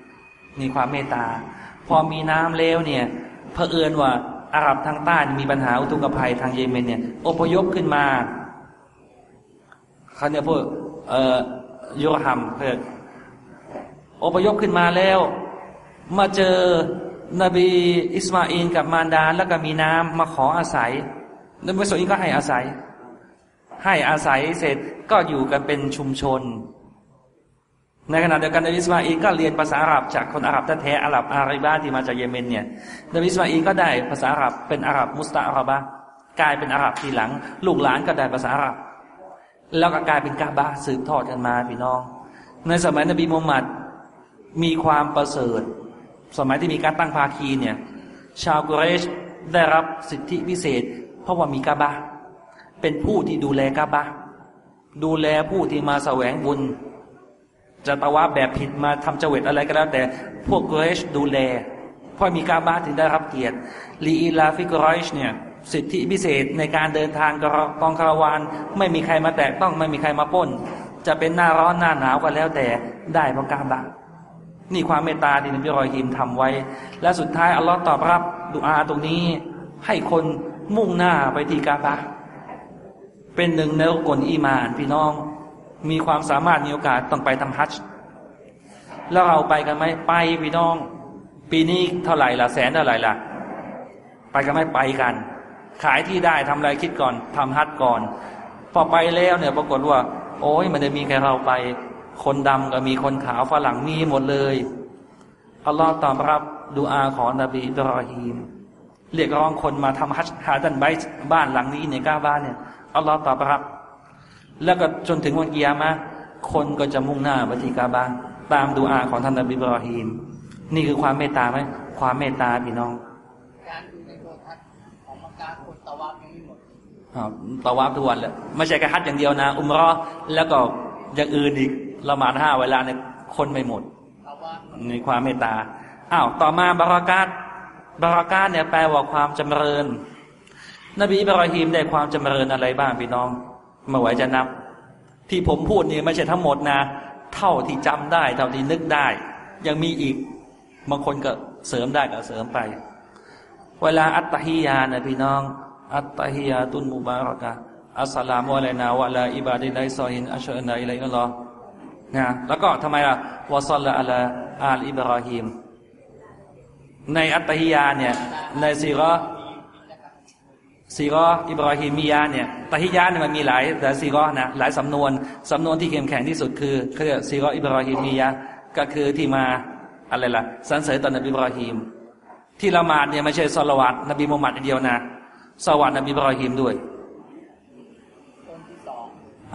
ำนี่ความเมตตา พอมีน้ำแล้วเนี่ยเผอิญว่า อาหรับทางใต้มีปัญหาอุทกภัยทางเยเมนเนี่ยอพยพขึ้นมาเขาเนี่ยพวกเอ่อยุรหัมเพื่ออพยพขึ้นมาแล้ว มาเจอนบีอิสมาอินกับมารดาแล้วก็มีน้ำมาขออาศัยนบีอิสมาอีลก็ให้อาศัย ให้อาศัยเสร็จก็อยู่กันเป็นชุมชน ในขณะเดียวกันนบีอิสมาอีลก็เรียนภาษาอาหรับจากคนอาหรับแท้ๆอาหรับ عاربة ที่มาจากเยเมนเนี่ยนบีอิสมาอีลก็ได้ภาษาอาหรับเป็นอาหรับ مستعربة กลายเป็นอาหรับทีหลัง ลูกหลานก็ได้ภาษาอาหรับ แล้วก็กลายเป็นกาบาสืบทอดกันมาพี่น้อง ในสมัยนบีมุฮัมมัดมีความประเสริฐ สมัยที่มีการตั้งภาคีเนี่ย ชาวกุเรชได้รับสิทธิพิเศษ เพราะว่ามีกาบะเป็นผู้ที่ดูแลกาบะดูแลผู้ที่มาแสวงบุญ จะตะวาแบบผิดมาทำเจวิตอะไรก็แล้ว แต่พวกกรชดูแลเพราะมีกาบะถึงได้รับเกียรติลีอีลาฟิกุเรชเนี่ยสิทธิพิเศษในการเดินทางกองคาราวานไม่มีใครมาแตะต้องไม่มีใครมาป้น จะเป็นหน้าร้อนหน้าหนาวก็แล้วแต่ได้เพราะกาบะนี่ความเมตตาที่นบีรอยฮิมทำไว้ และสุดท้ายอัลลอฮ์ตอบรับดุอาตรงนี้ ให้คนมุ่งหน้าไปที่กาบะเป็นหนึ่งในกลอีมานพี่น้อง มีความสามารถมีโอกาสต้องไปทำฮัจจ์แล้วเราไปกันไหมไปพี่น้อง ปีนี้เท่าไหร่ละแสนเท่าไหร่ละไปกันไหมไปกัน ขายที่ได้ทำอะไรคิดก่อนทำฮัจจ์ก่อน พอไปแล้วเนี่ยปรากฏว่า โอ้ยมันจะมีแค่เราไป คนดำก็มีคนขาวฝรั่งมีหมดเลยอัลลอฮ์ตอบรับดูอาของนบีอิบราฮิมเรียกร้องคนมาทำฮัจฮาดันไบบ้านหลังนี้ในก้าบ้านเนี่ยอัลลอฮ์ตอบรับ แล้วก็จนถึงวันกิยามะคนก็จะมุ่งหน้าไปที่กาบ้านตามดูอาของท่านนบีอิบราฮิมนี่คือความเมตตาไหมความเมตตาพี่น้อง
การดูในโทรทัศน์ของมักกะคนตะวับยังไม่หมด
ตะวับทุกวันเลยไม่ใช่แค่ฮัจอย่างเดียวนะ อุมรอแล้วก็อย่างอื่นอีกละหมาดห้าเวลาเนี่ยคนไม่หมด
ตะวับ
ในความเมตตาอ้าวต่อมาบารากาตบารากาตเนี่ยแปลว่าความจำเริญคนบีอิบราฮิมได้ความจำเริญอะไรบ้างพี่น้อง มาไหวจะนับ ที่ผมพูดนี่ไม่ใช่ทั้งหมดนะ เท่าที่จำได้ เท่าที่นึกได้ ยังมีอีกบางคนก็เสริมได้ก็เสริมไป เวลาอัตตฮิยานะพี่น้อง อัตตฮิยาตุนมุบารักะอัสสลามุอะลัยนาวะลาอิบาดิลัยซอฮินอัชฮะนะอิลัยอัลลอฮ์นะแล้วก็ทำไมล่ะวะซัลละอัลาอาลอิบราฮิมในอัตตฮิยาเนี่ยในซีรอ ซีรออิบราฮิมียาเนี่ยตะฮิยาเนี่ยมันมีหลายแต่ซีรอนะหลายสำนวนสำนวนที่เข้มแข็งที่สุดคือเขาเรียกซีรออิบราฮิมียาก็คือที่มาอะไรล่ะสรรเสริญตอนบีบราฮิมที่ละหมาดเนี่ยไม่ใช่สละวัตนบีมุฮัมมัดอย่างเดียวนะสวัสดนบีอิบราฮิมด้วย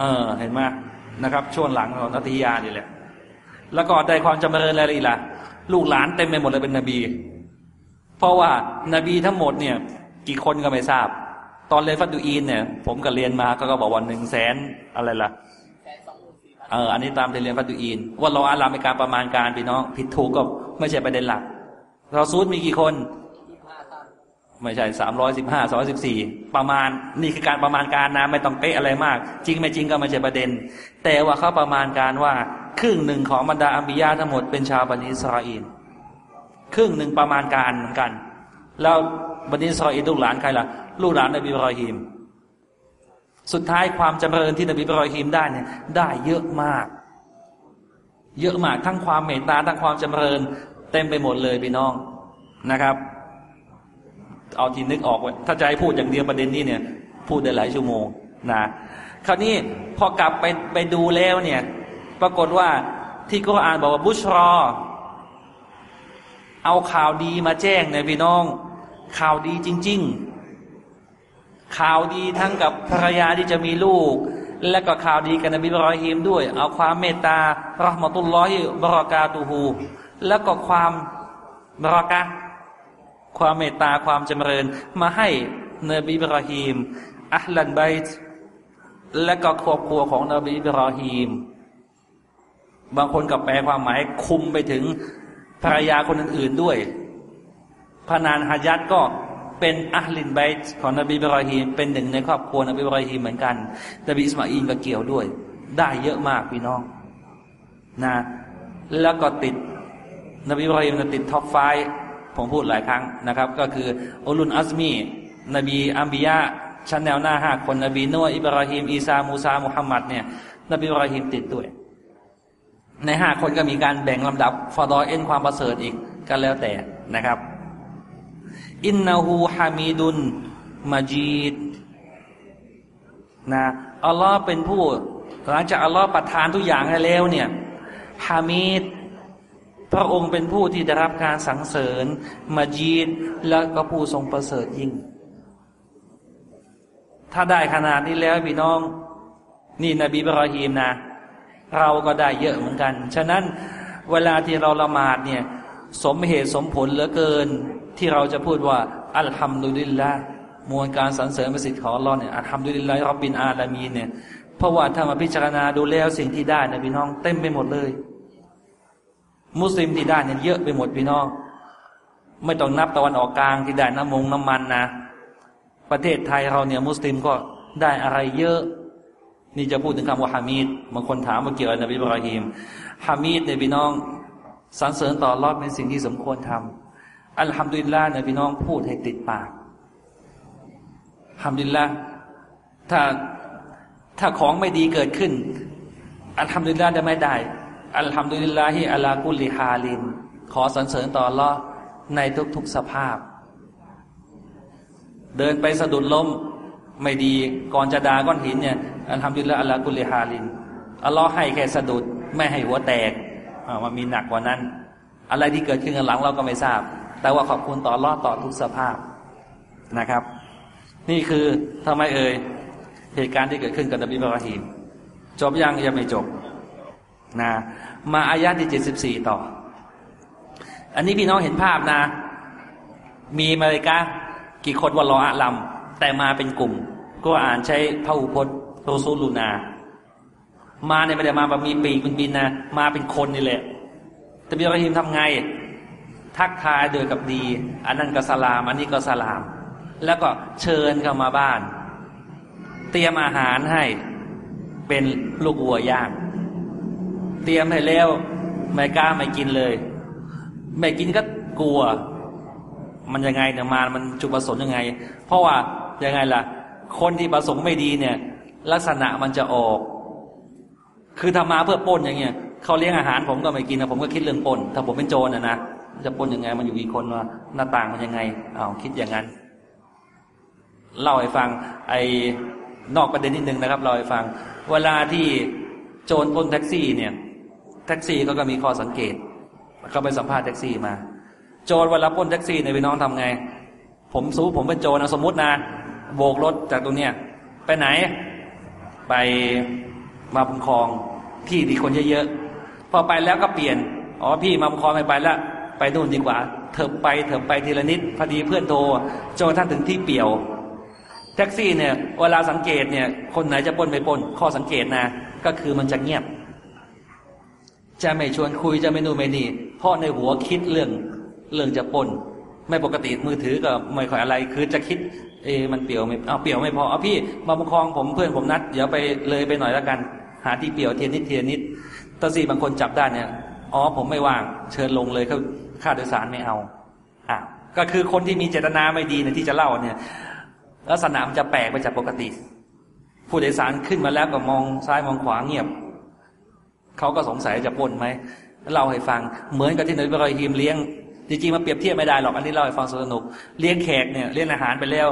อ
เออเห็นไหมนะครับ ช่วงหลังของนัตยานี่แหละแล้วก็ได้ความจำเริญอะไรล่ะ ลูกหลานเต็มไปหมดเลยเป็นนบี เพราะว่านาบีทั้งหมดเนี่ย กี่คนก็ไม่ทราบ ตอนเรียนฟัตดูอีนเนี่ย ผมก็เรียนมาก็ก็บอกวันหนึ่งแสนอะไรล่ะ
แสนสองหมื่นปี
เอออันนี้ตามที่เรียนฟัตดูอีนว่าเราอาลามในการประมาณการพี่น้องผิดถูกก็ไม่ใช่ประเด็นหลัก เราซูดมีกี่คน
ยี่สิบห้าท่าน
ไม่ใช่สามร้อยสิบห้าสองสิบสี่ประมาณนี่คือการประมาณการนะไม่ต้องเป๊ะอะไรมาก จริงไม่จริงก็ไม่ใช่ประเด็น แต่ว่าเขาประมาณการว่า ครึ่งหนึ่งของบรรดาอัมบิยาทั้งหมดเป็นชาวบันิอิสราเอลครึ่งหนึ่งประมาณการเหมือนกัน แล้วบันิอิสราเอลลูกหลานใครล่ะ ลูกหลานนบีอิบรอฮีมสุดท้ายความจำเริญที่นบีอิบรอฮีมได้เนี่ยได้เยอะมาก เยอะมากทั้งความเมตตาทั้งความจำเริญ เต็มไปหมดเลยพี่น้องนะครับ เอาทีนึกออกไว้ถ้าจะให้พูดอย่างเดียวประเด็นนี้เนี่ย พูดได้หลายชั่วโมงนะคราวนี้พอกลับไปไปดูแล้วเนี่ย ปรากฏว่าที่กุรอานบอกว่าบุชรอ เอาข่าวดีมาแจ้งเนี่ยพี่น้อง ข่าวดีจริง ๆ ข่าวดีทั้งกับภรรยาที่จะมีลูก และก็ข่าวดีกับนบีบรอฮีมด้วย เอาความเมตตารหมตุลลอฮิบรากาตูฮูแล้วก็ความบรากะห์ความเมตตาความจำเริญ มาให้นบีบราฮิมอัลลันไบต์และก็ครอบครัวของนบีบราฮิมบางคนก็แปลความหมายคุมไปถึงภรรยาคนอื่นๆด้วยพระนางฮาญัรก็ เป็นأهل البيت ของนบีบราฮิมเป็นหนึ่งในครอบครัวนบีบราฮิมเหมือนกันนบีอิสมาอีลก็เกี่ยวด้วย ได้เยอะมากพี่น้องนะแล้วก็ติดนบีบราฮิมเนี่ยติด top five ผมพูดหลายครั้งนะครับ ก็คือأولو العزم นบี أنبياء ชั้นแนวหน้าห้าคนนบีนัวห์อิบราฮิมอีซามูซามุฮัมมัดเนี่ยนบีอิบราฮิมติดด้วย ในห้าคนก็มีการแบ่งลำดับฟาดอเอ็นความประเสริฐอีกก็แล้วแต่นะครับ อินนาหูฮามีดุนมาจีดนะอัลลอฮ์เป็นผู้หลังจากอัลลอฮ์ประทานทุกอย่างให้แล้วเนี่ยฮามีดพระองค์เป็นผู้ที่ได้รับการสรรเสริญมาจีดและก็ผู้ทรงประเสริฐยิ่ง ถ้าได้ขนาดนี้แล้วพี่น้อง นี่นบีอิบรอฮีมนะ เราก็ได้เยอะเหมือนกัน ฉะนั้นเวลาที่เราละหมาดเนี่ย สมเหตุสมผลเหลือเกิน ที่เราจะพูดว่าอัลฮัมดุลิลละมวลการสรรเสริญประสิทธิ์ของอัลลอฮ์เนี่ยอัลฮัมดุลิลละรับบินอาลามีเนี่ยเพราะว่าถ้ามาพิจารณาดูแล้วสิ่งที่ได้นะพี่น้องเต็มไปหมดเลย มุสลิมที่ได้เนี่ยเยอะไปหมดพี่น้อง ไม่ต้องนับตะวันออกกลางที่ได้น้ำมงน้ำมันนะ ประเทศไทยเราเนี่ยมุสลิมก็ได้อะไรเยอะ นี่จะพูดถึงคำว่าฮามีดบางคนถามว่าเกี่ยวกับนบีบราฮิมฮามีดเนี่ยพี่น้องสรรเสริญต่อรอดเป็นสิ่งที่สมควรทำ อัลฮัมดุลิลละเนี่ยพี่น้องพูดให้ติดปากฮัมดุลิลละถ้าถ้าของไม่ดีเกิดขึ้น อัลฮัมดุลิลละได้ไม่ได้ อัลฮัมดุลิลลาฮิอัลากุลิฮาลินขอสรรเสริญต่อรอดในทุกๆสภาพ เดินไปสะดุดล้มไม่ดีก่อนจะด่าก้อนหินเนี่ยอัลฮัมดุลิลละอัลลากุลิฮาลินอัลลอฮ์ให้แค่สะดุด ไม่ให้หัวแตกมันมีหนักกว่านั้น อะไรที่เกิดขึ้นกันหลังเราก็ไม่ทราบ แต่ว่าขอบคุณต่ออัลลอฮ์ต่อทุกสภาพนะครับ นี่คือทำไมเอ่ยเหตุการณ์ที่เกิดขึ้นกับนบีบราฮิมจบยังยังไม่จบนะมาอายะที่เจ็ดสิบสี่ต่อ อันนี้พี่น้องเห็นภาพนะ มีมาเลกากี่คนว่ารออะลัมแต่มาเป็นกลุ่ม ก็อ่านใช้พระอุพจน์โรซูลูนา มาเนี่ยไม่ได้มาแบบมีปีกเป็นบินนะ มาเป็นคนนี่แหละแต่บิบราฮิมทำไง ทักทายโดยกับดี อันนั้นก็สลาม อันนี้ก็สลาม แล้วก็เชิญเข้ามาบ้าน เตรียมอาหารให้เป็นลูกวัวย่าง เตรียมให้แล้วไม่กล้าไม่กินเลย ไม่กินก็กลัว มันยังไงเนี่ยมามันจุประสงค์ยังไง เพราะว่ายังไงล่ะ คนที่ประสงค์ไม่ดีเนี่ย ลักษณะมันจะออก คือทำมาเพื่อป้นอย่างเงี้ยเขาเลี้ยงอาหารผมก็ไม่กินนะผมก็คิดเรื่องป้น ถ้าผมเป็นโจรนะนะ จะปนยังไงมันอยู่กี่คนวะหน้าต่างมันยังไงอ้าวคิดอย่างนั้น เล่าให้ฟังไอ้นอกประเด็นนิดนึงนะครับเล่าให้ฟัง เวลาที่โจรปล้นแท็กซี่เนี่ย แท็กซี่ก็ก็มีข้อสังเกตเขาไปสัมภาษณ์แท็กซี่มา โจรเวลาปล้นแท็กซี่ในยพี่น้องทำไง ผมสู้ผมเป็นโจรนะสมมตินะโบกรถจากตรงเนี้ยไปไหน ไปมาบุญคลองที่ที่คนเยอะๆพอไปแล้วก็เปลี่ยนอ๋อพี่มาบุญคลองไม่ไปแล้ว ไปนู่นดีกว่า เถิบไปเถิบไปทีละนิดพอดีเพื่อนโทรจนกระทั่งถึงที่เปี่ยว แท็กซี่เนี่ย เวลาสังเกตเนี่ย คนไหนจะปนไม่ปนข้อสังเกตนะ ก็คือมันจะเงียบ จะไม่ชวนคุยจะไม่นู่นไม่นี่เพราะในหัวคิดเรื่องเรื่องจะปนไม่ปกติมือถือก็ไม่ค่อยอะไร คือจะคิด เอ มันเปี่ยวไม่เอาเปี่ยวไม่พอเอาพี่มาบุคองผมเพื่อนผมนัด เดี๋ยวไปเลยไปหน่อยแล้วกัน หาที่เปี่ยวเทียนนิดเทียนนิดตอนสี่บางคนจับได้เนี่ยอ๋อผมไม่ว่าง เชิญลงเลยเขา ค่าโดยสารไม่เอาอะก็คือคนที่มีเจตนาไม่ดีเนี่ยที่จะเล่าเนี่ย ลักษณะมันจะแปลกไปจากปกติ ผู้โดยสารขึ้นมาแล้วก็มองซ้ายมองขวาเงียบเขาก็สงสัยจะปนไหมเล่าให้ฟังเหมือนกับที่นายบรอยฮิมเลี้ยงจริงๆมาเปรียบเทียบไม่ได้หรอกอันนี้เล่าให้ฟังสนุก เลี้ยงแขกเนี่ยเลี้ยงอาหารไปแล้ว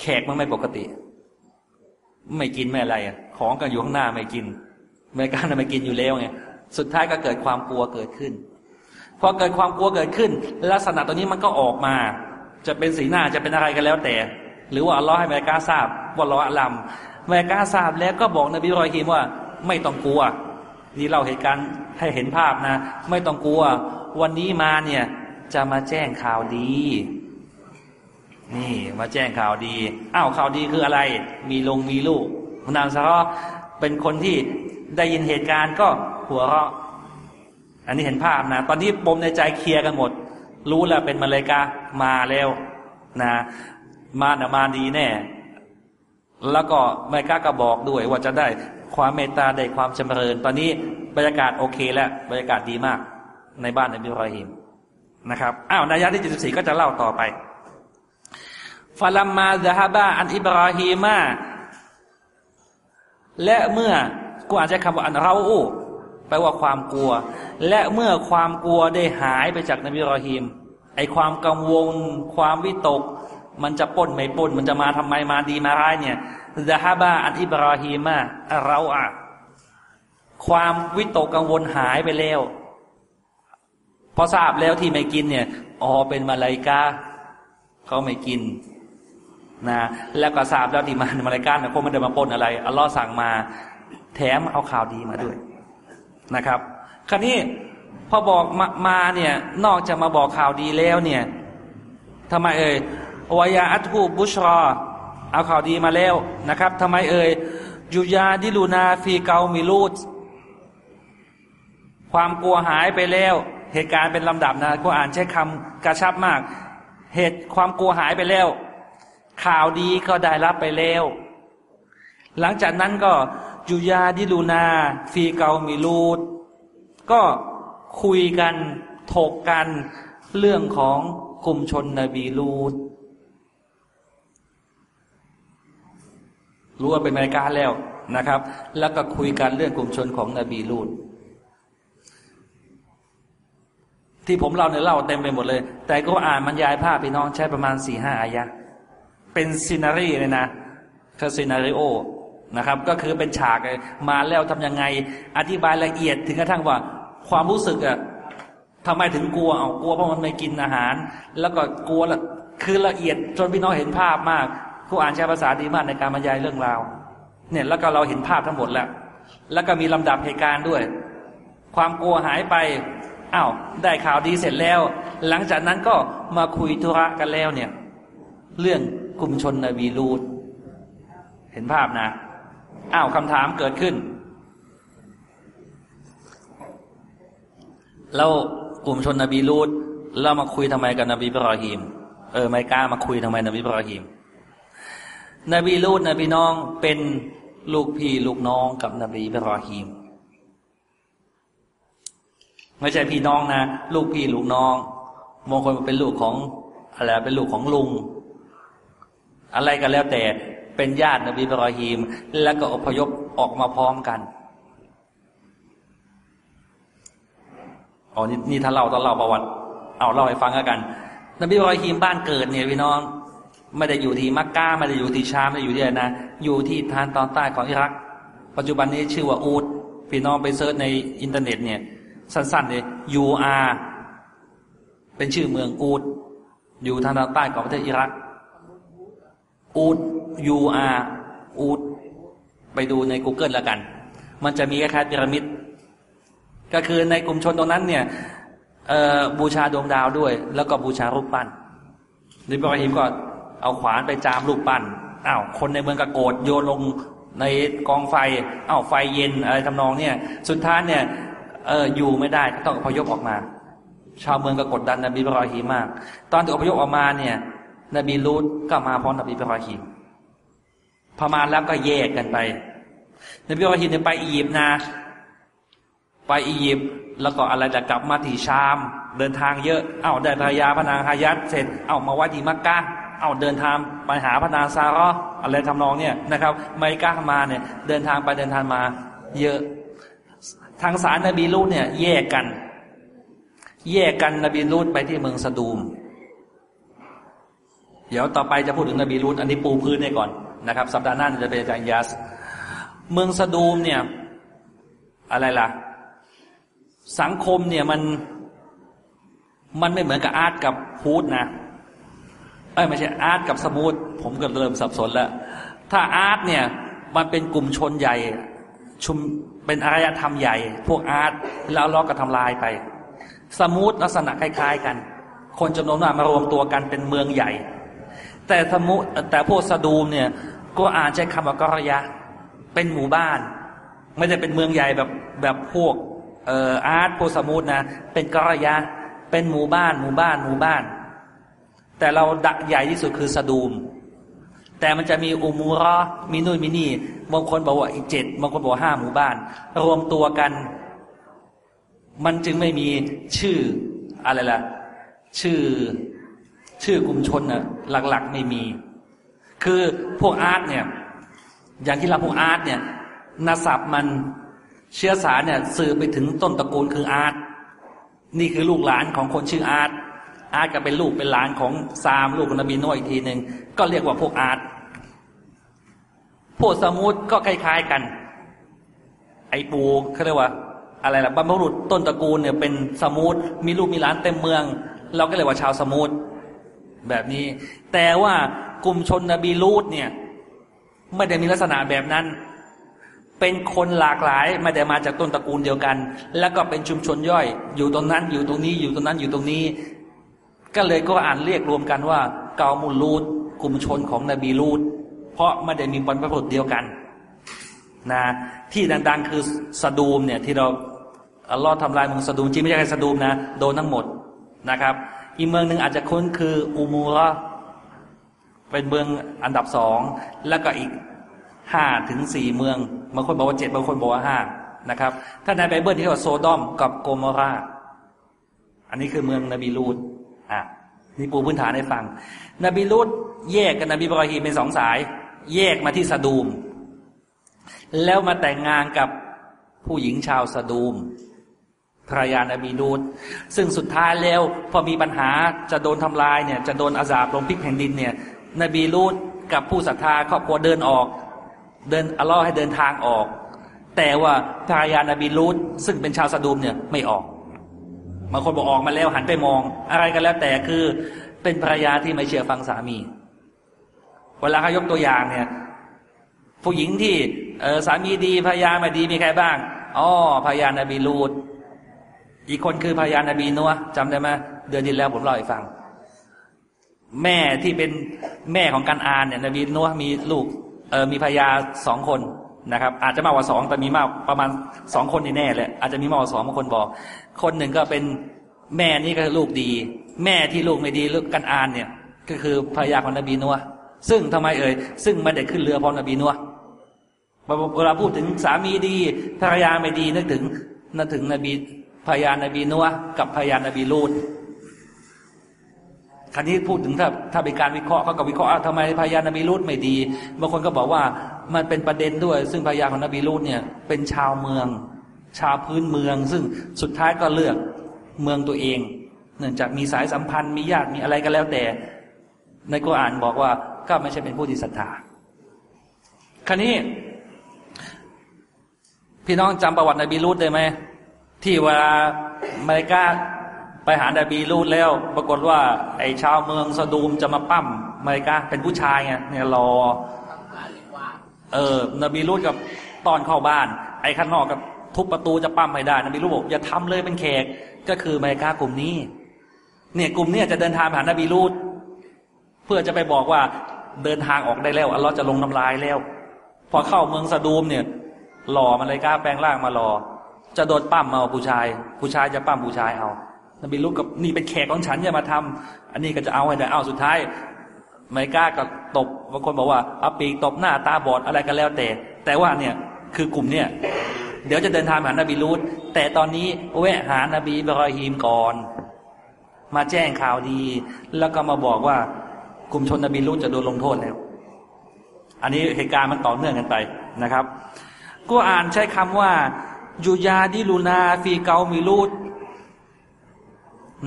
แขกมันไม่ปกติ ไม่กินไม่อะไรอะของก็อยู่ข้างหน้าไม่กินไม่กล้าไม่กินอยู่แล้วไงสุดท้ายก็เกิดความกลัวเกิดขึ้น พอเกิดความกลัวเกิดขึ้น ลักษณะตัวนี้มันก็ออกมา จะเป็นสีหน้าจะเป็นอะไรกันแล้วแต่ หรือว่าอัลลอฮ์ให้แมกาทราบว่าเราอัลลัมแมกาทราบแล้วก็บอกนบีรอยฮิมว่าไม่ต้องกลัว นี่เราเหตุการณ์ให้เห็นภาพนะ ไม่ต้องกลัว วันนี้มาเนี่ยจะมาแจ้งข่าวดี นี่มาแจ้งข่าวดีอ้าวข่าวดีคืออะไร มีลงมีลูกนางซาร์เป็นคนที่ได้ยินเหตุการณ์ก็หัวเราะ อันนี้เห็นภาพนะ ตอนนี้ปมในใจเคลียร์กันหมด รู้แล้วเป็นมาเลกามาแล้วนะมานะมาดีแน่ แล้วก็มาเลกาก็บอกด้วยว่าจะได้ความเมตตาได้ความจำเริญ ตอนนี้บรรยากาศโอเคแล้วบรรยากาศดีมาก ในบ้านในบิรอฮิมนะครับอ้าวนายะที่74ก็จะเล่าต่อไปฟาลัมมาซาฮาบะอันอิบราฮิมาและเมื่อกูอาจจะคำว่าอันเราอูแปลว่าความกลัว และเมื่อความกลัวได้หายไปจากนบีรอฮิมไอความกังวล ความวิตก มันจะป่นไม่ป่นมันจะมาทำไมมาดีมาร้ายเนี่ยซาฮาบะอันอิบราฮิมาเราอะความวิตกกังวลหายไปแล้ว พอทราบแล้วที่ไม่กินเนี่ยอ๋อเป็นมาลายกาเขาไม่กินนะแล้วก็ทราบแล้วที่มามาลายกาเนี่ยคงไม่ได้มาปนอะไรอัลลอฮ์สั่งมา แถมเอาข่าวดีมาด้วย นะครับ คราวนี้พอบอกมามาเนี่ยนอกจากมาบอกข่าวดีแล้วเนี่ยทำไมเอ่ยวายาอัตฮูบุชรอเอาข่าวดีมาแล้วนะครับทำไมเอ่ยยูยาดิลูนาฟีเกามิลูดความกลัวหายไปแล้ว เหตุการณ์เป็นลำดับนะก็อ่านใช้คำกระชับมาก เหตุความกลัวหายไปแล้ว ข่าวดีก็ได้รับไปแล้ว หลังจากนั้นก็ ยูยาดิลูนา ฟีเกามิลูดก็คุยกันถกกันเรื่องของกลุ่มชนนบีลูฏรู้ว่าเป็นมลาอิกะฮ์แล้วนะครับ แล้วก็คุยกันเรื่องกลุ่มชนของนบีลูฏที่ผมเล่าเนี่ยเล่าเต็มไปหมดเลย แต่ก็อ่านบรรยายภาพพี่น้องใช้ประมาณสี่ห้าอายะ เป็น scenery เลยนะคือ scenario นะครับ ก็คือเป็นฉากมาแล้วทำยังไง อธิบายละเอียดถึงกระทั่งว่าความรู้สึกอะทำไมถึงกลัวเอากลัวเพราะมันไม่กินอาหาร แล้วก็กลัวละคือละเอียดจนพี่น้องเห็นภาพมากครูอ่านใช้ภาษาดีมากในการบรรยายเรื่องราว เนี่ยแล้วก็เราเห็นภาพทั้งหมดแล้ว แล้วก็มีลำดับเหตุการณ์ด้วย ความกลัวหายไปอ้าวได้ข่าวดีเสร็จแล้ว หลังจากนั้นก็มาคุยธุระกันแล้วเนี่ย เรื่องกลุ่มชนนบีลูดเห็นภาพนะ อ้าวคำถามเกิดขึ้น แล้วกลุ่มชนนบีลูดเรามาคุยทำไมกับนบีบรอฮีม เออ ไม่กล้ามาคุยทำไมนบีบราฮิมนบีลูดนบีน้องเป็นลูกพี่ลูกน้องกับนบีบราฮิมไม่ใช่พี่น้องนะ ลูกพี่ลูกน้องบางคนเป็นลูกของอะไรเป็นลูกของลุง อะไรก็แล้วแต่ เป็นญาตินบีบราฮิมแล้วก็อพยพออกมาพร้อมกันอ๋อนี่นี่ถ้าเล่าต้องเล่าประวัติ เอาเล่าให้ฟังกัน นบีบราฮิมบ้านเกิดเนี่ยพี่น้องไม่ได้อยู่ที่มักกะไม่ได้อยู่ที่ชามไม่ได้อยู่ที่ไหนนะ อยู่ที่ทางตอนใต้ของอิรัก ปัจจุบันนี้ชื่อว่าอูดพี่น้องไปเซิร์ชในอินเทอร์เน็ตเนี่ย สั้นๆเลย U R เป็นชื่อเมืองอูรอยู่ทางตอนใต้ของประเทศอิรักอูด U R อูดไปดูใน Google แล้วกัน มันจะมีคล้ายๆพีระมิด ก็คือในกลุ่มชนตรงนั้นเนี่ยบูชาดวงดาวด้วย แล้วก็บูชารูปปั้นนบีอิบราฮิมก็เอาขวานไปจามรูปปั้นอ้าวคนในเมืองก็โกรธโยนลงในกองไฟอ้าวไฟเย็นอะไรทำนองเนี่ย สุดท้ายเนี่ยเอออยู่ไม่ได้ก็ต้องอพยพออกมา ชาวเมืองก็กดดันนบีบรอฮีมมาก ตอนที่อพยพออกมาเนี่ย นบีลูดก็มาพร้อมนบีบรอฮีม พอมาแล้วก็แยกกันไปนบีบรอฮีมเนี่ยไปอียิปต์นะ ไปอียิปต์แล้วก็อะไรจะกลับมาที่ชาม เดินทางเยอะ เอ้าได้ภรรยาพนางฮายัดเสร็จ เอ้ามาไว้ที่มักกะเอาเดินทางไปหาพนางซาร่ออะไรทำนองเนี่ยนะครับไม่กล้ามาเนี่ย เดินทางไปเดินทางมา เยอะ ทางสารนบีลูดเนี่ย แยกกัน แยกกันนบีลูดไปที่เมืองสะดูม เดี๋ยวต่อไปจะพูดถึงนบีลูดอันนี้ปูพื้นให้ก่อน นะครับ สัปดาห์หน้าจะเป็นอาจารย์ยัสเมืองสะดูมเนี่ย อะไรล่ะ สังคมเนี่ยมัน มันไม่เหมือนกับอ๊าดกับลูดนะเอ้ไม่ใช่อ๊าดกับษะมูดผมก็เริ่มสับสนแล้ว ถ้าอ๊าดเนี่ย มันเป็นกลุ่มชนใหญ่ชุมเป็นอารยธรรมใหญ่ พวกอ๊าดอัลลอฮฺก็ทำลายไป ษะมูดลักษณะคล้ายๆกัน คนจำนวนมากมารวมตัวกันเป็นเมืองใหญ่ แต่สมุแต่พวกสะดูมเนี่ย กุรอานใช้คำว่า قرية เป็นหมู่บ้าน ไม่ได้เป็นเมืองใหญ่แบบแบบพวกเอ่ออาร์ตโพสมูทนะ เป็นกรยะ เป็นหมู่บ้าน หมู่บ้าน หมู่บ้าน แต่เราดักใหญ่ที่สุดคือสะดูม แต่มันจะมีอุมูรอมีนู่นมีนี่ บางคนบอกว่าอีกเจ็ดบางคนบอกห้าหมู่บ้าน รวมตัวกัน มันจึงไม่มีชื่ออะไรล่ะ ชื่อ ชื่อกลุ่มชนน่ะหลัก ๆ ไม่มี คือพวกอาร์ตเนี่ย อย่างที่เราพวกอาร์ตเนี่ยนาศัพท์มันเชื้อสายเนี่ยสื่อไปถึงต้นตระกูลคืออาร์ตนี่คือลูกหลานของคนชื่ออาร์ตอาร์ตก็เป็นลูกเป็นหลานของซามลูกของนบีโนอีกทีหนึ่งก็เรียกว่าพวกอาร์ตพวกสมุทก็คล้ายๆกัน ไอปูเขาเรียกว่า อะไรล่ะบรรพบุรุษต้นตระกูลเนี่ยเป็นสมุทมีลูกมีหลานเต็มเมือง เราก็เรียกว่าชาวสมุทแบบนี้ แต่ว่า กลุ่มชนนบีลูดเนี่ยไม่ได้มีลักษณะแบบนั้น เป็นคนหลากหลายไม่ได้มาจากต้นตระกูลเดียวกัน แล้วก็เป็นชุมชนย่อย อยู่ตรงนั้น อยู่ตรงนี้อยู่ตรงนั้นอยู่ตรงนี้ ก็เลยก็อ่านเรียกรวมกันว่า เกามุลูดกลุ่มชนของนบีลูดเพราะไม่ได้มีบรรพบุรุษเดียวกันนะที่ดังๆคือสะดูมเนี่ยที่เราอัลลอฮ์ทำลายเมืองสะดูมจริงไม่ใช่แค่สะดูมนะโดนทั้งหมดนะครับ อีกเมืองหนึ่งอาจจะคุ้นคืออูมูระ เป็นเมืองอันดับสองแล้วก็อีกห้าถึงสี่เมืองบางคนบอกว่าเจ็ดบางคนบอกว่าห้านะครับถ้าในไบเบิลที่ว่าโซดอมกับโกมอราอันนี้คือเมืองนบีลูดอะนี่ปูพื้นฐานให้ฟัง นบีลูดแยกกับนบีบรอฮีเป็นสองสาย แยกมาที่สะดูม แล้วมาแต่งงานกับผู้หญิงชาวสะดูมภรรยานบีลูดซึ่งสุดท้ายแล้วพอมีปัญหาจะโดนทำลายเนี่ยจะโดนอาซาบลงพลิกแผ่นดินเนี่ย นบีลูดกับผู้ศรัทธาครอบครัวเดินออก เดินอัลลอฮ์ให้เดินทางออก แต่ว่าภรรยานบีลูดซึ่งเป็นชาวสะดูมเนี่ยไม่ออกบางคนบอกออกมาแล้วหันไปมอง อะไรกันแล้วแต่คือเป็นภรรยาที่ไม่เชื่อฟังสามี เวลาเขายกตัวอย่างเนี่ย ผู้หญิงที่เออสามีดีภรรยาไม่ดีมีใครบ้างอ๋อภรรยานบีลูดอีกคนคือภรรยานบีนัวจำได้ไหมเดือนที่แล้วผมเล่าให้ฟัง แม่ที่เป็นแม่ของการอานเนี่ยนบีนัวมีลูกเออมีภรรยาสองคนนะครับ อาจจะมากกว่าสองแต่มีมากประมาณสองคนแน่เลยอาจจะมีมากกว่าสองบางคนบอก คนหนึ่งก็เป็นแม่นี่ก็ลูกดี แม่ที่ลูกไม่ดีลูกกันอานเนี่ย ก็คือภรรยาของนบีนัวซึ่งทำไมเอ่ยซึ่งไม่ได้ขึ้นเรือพร้อมนบีนัวเวลาพูดถึงสามีดีภรรยาไม่ดีนึกถึงนึกถึงนบีภรรยานบีนัวกับภรรยานบีลูด ครั้นี้พูดถึงถ้าถ้าเป็นการวิเคราะห์เขาก็วิเคราะห์ทำไมภรรยานบีลูดไม่ดีบางคนก็บอกว่ามันเป็นประเด็นด้วย ซึ่งภรรยาของนบีลูดเนี่ยเป็นชาวเมือง ชาวพื้นเมือง ซึ่งสุดท้ายก็เลือกเมืองตัวเอง เนื่องจากมีสายสัมพันธ์มีญาติมีอะไรก็แล้วแต่ ในกุรอานบอกว่าก็ไม่ใช่เป็นผู้ที่ศรัทธาคราวนี้พี่น้องจำประวัตินบีลูดได้ไหมที่เวลามาริกา ไปหานบีลูดแล้ว ปรากฏว่า ไอ้ชาวเมืองสะดูมจะมาปั้มมาริกาเป็นผู้ชายไงเนี่ยรอ
เรียกว่า
เออนบีลูดกับตอนเข้าบ้าน ไอ้ข้างนอกกับทุบประตูจะปั้มไม่ได้นบีลูดบอกอย่าทำเลยเป็นแขกก็คือมาริกากลุ่มนี้ เนี่ยกลุ่มเนี้จะเดินทางผ่านนบีลูดเพื่อจะไปบอกว่าเดินทางออกได้แล้วอัลลอฮ์จะลงน้ำลายแล้ว พอเข้าเมืองสะดูมเนี่ยหล่อมาเลยกล้าแปลงร่างมารอจะโดนปั้มเอาผู้ชาย ผู้ชายจะปั้มผู้ชายเอา นบีลูกกับนี่เป็นแขกของฉันอย่ามาทำอันนี้ก็จะเอาให้ได้เอาสุดท้ายไม่กล้าก็ตบบางคนบอกว่าเอาปีกตบหน้าตาบอดอะไรก็แล้วแต่ แต่ว่าเนี่ยคือกลุ่มเนี่ยเดี๋ยวจะเดินทางหานบีลูดแต่ตอนนี้แวะหานบีบรอฮีมก่อน มาแจ้งข่าวดี แล้วก็มาบอกว่ากลุ่มชนนบีลูดจะโดนลงโทษแล้ว อันนี้เหตุการณ์มันต่อเนื่องกันไปนะครับกูอ่านใช้คำว่ายูยาดิลูนาฟีเกามีลูด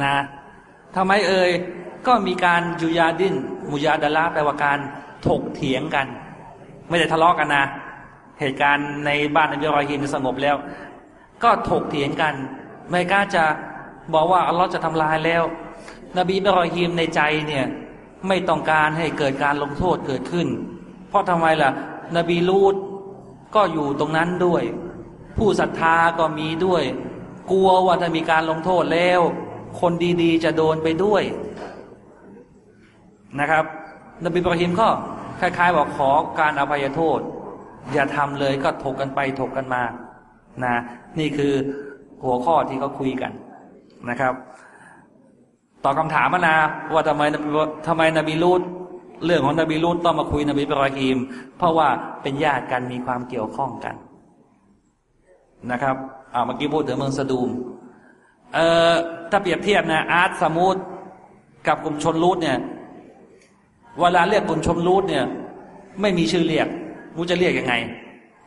นะทำไมเอ่ยก็มีการยูยาดินมุยาดาละแปลว่าการถกเถียงกัน ไม่ได้ทะเลาะกันนะ เหตุการณ์ในบ้านนบีรอยฮิมสงบแล้ว ก็ถกเถียงกัน ไม่กล้าจะบอกว่าอัลลอฮ์จะทำลายแล้ว นบีบรอยฮิมในใจเนี่ยไม่ต้องการให้เกิดการลงโทษเกิดขึ้น เพราะทำไมล่ะ นบีลูดก็อยู่ตรงนั้นด้วย ผู้ศรัทธาก็มีด้วย กลัวว่าถ้ามีการลงโทษแล้ว คนดีๆ จะโดนไปด้วยนะครับ นบีบรอฮิมก็คล้าย ๆ บอกขอการอภัยโทษ อย่าทำเลยก็ถกกันไปถกกันมานะนี่คือหัวข้อที่เขาคุยกันนะครับตอบคำถามมานะว่าทำไมทำไมนบีลูดเรื่องของนบีลูดต้องมาคุยนบีบรอฮิม เพราะว่าเป็นญาติกันมีความเกี่ยวข้องกันนะครับอ่าเมื่อกี้พูดถึงเมืองสะดูม เอ่อถ้าเปรียบเทียบนะอ๊าดษะมูดกับกลุ่มชนลูดเนี่ย เวลาเรียกกลุ่มชนลูดเนี่ย ไม่มีชื่อเรียกไม่รู้จะเรียกยังไง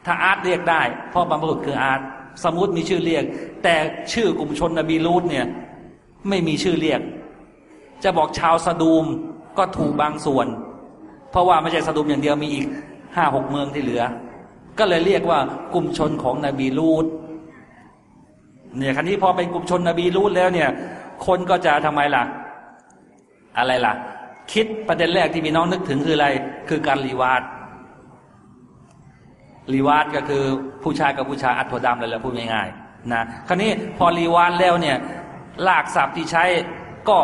ถ้าอ๊าดเรียกได้เพราะบรรพบุรุษคืออ๊าดษะมูดมีชื่อเรียก แต่ชื่อกลุ่มชนนบีลูดเนี่ย ไม่มีชื่อเรียก จะบอกชาวสะดูมก็ถูกบางส่วน เพราะว่าไม่ใช่สะดูมอย่างเดียวมีอีกห้าหกเมืองที่เหลือ ก็เลยเรียกว่ากลุ่มชนของนบีลูด เนี่ยครั้นี้พอเป็นกลุ่มชนนบีลูดแล้วเนี่ย คนก็จะทำไมล่ะ อะไรล่ะ คิดประเด็นแรกที่พี่น้องนึกถึงคืออะไร คือการรีวาดรีวาดก็คือผู้ชายกับผู้ชายอัดถั่วดำเลยแหละพูดง่ายๆนะคราวนี้พอรีวาดแล้วเนี่ยลากศัพท์ที่ใช้ก็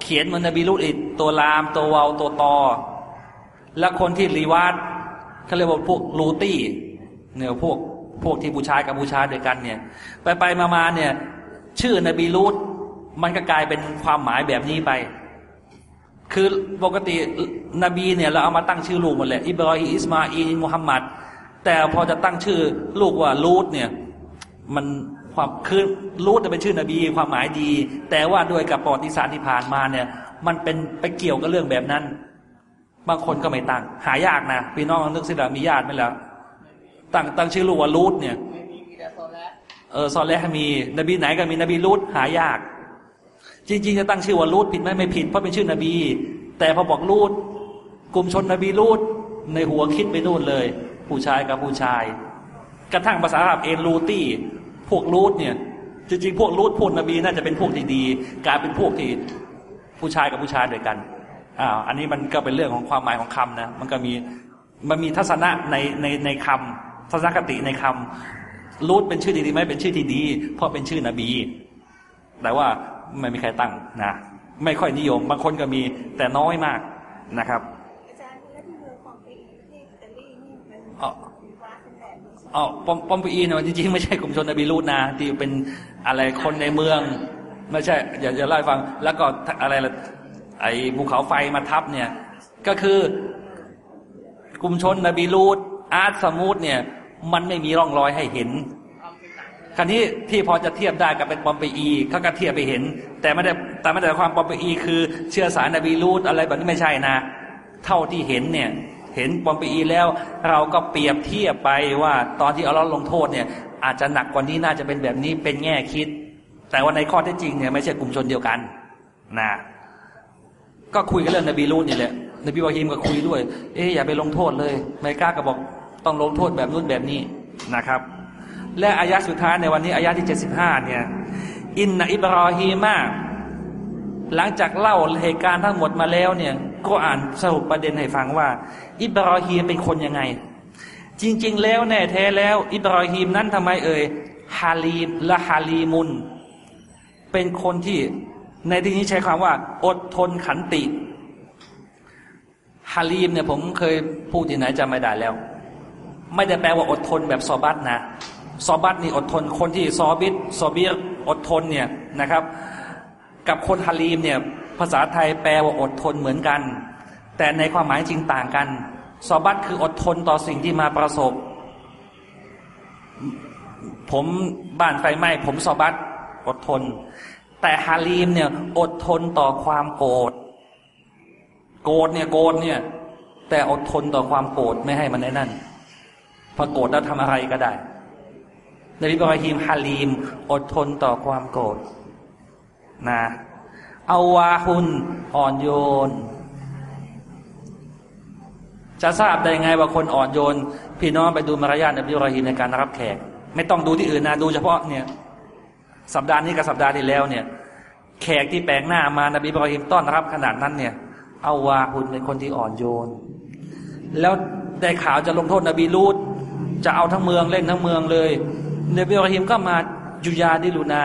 เขียนมือนนบีลูดอีกตัวลาม ตัววาวตัวตอ และคนที่รีวาดเขาเรียกว่าพวกลูตี้เนี่ยพวก พวกที่บูชายกับบูชาด้วยกันเนี่ย ไปไปมามาเนี่ย ชื่อนบีลูดมันก็กลายเป็นความหมายแบบนี้ไป คือปกตินบีเนี่ยเราเอามาตั้งชื่อลูกหมดเลยอิบรอฮีอิสมาอีมุฮัมมัดแต่พอจะตั้งชื่อลูกว่าลูดเนี่ย มันความคือลูดจะเป็นชื่อนบีความหมายดี แต่ว่าด้วยกับประวัติศาสตร์ที่ผ่านมาเนี่ย มันเป็นไปเกี่ยวกับเรื่องแบบนั้น บางคนก็ไม่ตั้งหายากนะพี่น้องนึกสิละมีญาติไหมล่ะ ตั้งตั้งชื่อลูกว่าลูดเนี่ย
ไม่มีมีแต่โซแลต
เออซอลแลฮ์มีนบีไหนก็มีนบีลูดหายาก จริง ๆ จะตั้งชื่อว่าลูดผิดไหมไม่ผิดเพราะเป็นชื่อนบี แต่พอบอกลูดกลุ่มชนนบีลูดในหัวคิดไปนู่นเลย ผู้ชายกับผู้ชาย กระทั่งภาษาอาหรับเองลูตี้ พวกลูดเนี่ย จริง ๆ พวกลูดพวกนบีน่าจะเป็นพวกที่ดีกลายเป็นพวกที่ผู้ชายกับผู้ชายด้วยกันอ้าวอันนี้มันก็เป็นเรื่องของความหมายของคำนะมันก็มีมันมีทัศนะในในในคำ ทัศนคติในคำลูดเป็นชื่อที่ดีไหมเป็นชื่อที่ดี เพราะเป็นชื่อนบี แต่ว่าไม่มีใครตั้งนะไม่ค่อยนิยม บางคนก็มีแต่น้อยมากนะครับ
อาจารย์แล้วที่เมืองของไปอีกที่อิตาลีนี่มัน
อ๋อ
มีวัดเป็นแบบนี้
อ๋อปอมปอมปีอีเนี่ยจริงๆไม่ใช่กลุ่มชนนบีลูดนะที่เป็นอะไรคนในเมือง ไม่ใช่อย่าอย่าเล่าให้ฟัง แล้วก็อะไรล่ะไอ้ภูเขาไฟมาทับเนี่ย ก็คือกลุ่มชนนบีลูดอ๊าดษะมูดเนี่ย มันไม่มีร่องรอยให้เห็น
ทำเป็นหนังเลย
คราวนี้ที่พอจะเทียบได้กับเป็นปอมเปอีเขาก็เทียบไปเห็น แต่ไม่ได้แต่ไม่ได้หมายความปอมเปอี คือเชื้อสายนบีลูดอะไรแบบนี้ไม่ใช่นะ เท่าที่เห็นเนี่ยเห็นปอมเปอีแล้ว เราก็เปรียบเทียบไปว่า ตอนที่เอาเราลงโทษเนี่ย อาจจะหนักกว่านี้น่าจะเป็นแบบนี้เป็นแง่คิด แต่ว่าในข้อเท็จจริงเนี่ยไม่ใช่กลุ่มชนเดียวกันนะก็คุยกันเรื่องนบีลูดนี่แหละนบีวาฮิมก็คุยด้วย เอ๊ะอย่าไปลงโทษเลยไมกล้าก็บอก ต้องลงโทษแบบนู้นแบบนี้นะครับ และอายะสุดท้ายในวันนี้อายะที่ 75 เนี่ยอินนอิบรอฮีมาหลังจากเล่าเหตุการณ์ทั้งหมดมาแล้วเนี่ยก็อ่านสรุปประเด็นให้ฟังว่า อิบรอฮีมเป็นคนยังไง จริง ๆ แล้วแน่แท้แล้ว อิบรอฮีมนั้นทำไมเอ่ยฮาลีมและฮาลีมุน เป็นคนที่ในที่นี้ใช้คำว่า อดทนขันติฮาลีมเนี่ยผมเคยพูดที่ไหนจำไม่ได้แล้ว ไม่ได้แปลว่าอดทนแบบซอบัตนะซอบัตนี่อดทนคนที่ซอบิดซอเบียอดทนเนี่ยนะครับ กับคนฮาลีมเนี่ยภาษาไทยแปลว่าอดทนเหมือนกัน แต่ในความหมายจริงต่างกันซอบัตคืออดทนต่อสิ่งที่มาประสบ ผมบ้านไฟไหม้ผมซอบัตอดทน แต่ฮาลีมเนี่ยอดทนต่อความโกรธโกรธเนี่ยโกรธเนี่ย แต่อดทนต่อความโกรธไม่ให้มันไอ้นั่น พอโกรธแล้วทำอะไรก็ได้นบีบรอฮีมฮาลีม อดทนต่อความโกรธนะเอาวาฮุนอ่อนโยน จะทราบได้ไงว่าคนอ่อนโยน พี่น้องไปดูมารยาทนบีบรอฮีมในการรับแขก ไม่ต้องดูที่อื่นนะดูเฉพาะเนี่ย สัปดาห์นี้กับสัปดาห์ที่แล้วเนี่ย แขกที่แปลงหน้ามานบีบรอฮีมต้อนรับขนาดนั้นเนี่ยเอาวาฮุนเป็นคนที่อ่อนโยน แล้วได้ข่าวจะลงโทษนบีลูด จะเอาทั้งเมืองเล่นทั้งเมืองเลยนบีอิบราฮิมก็มายุยาดิลุนา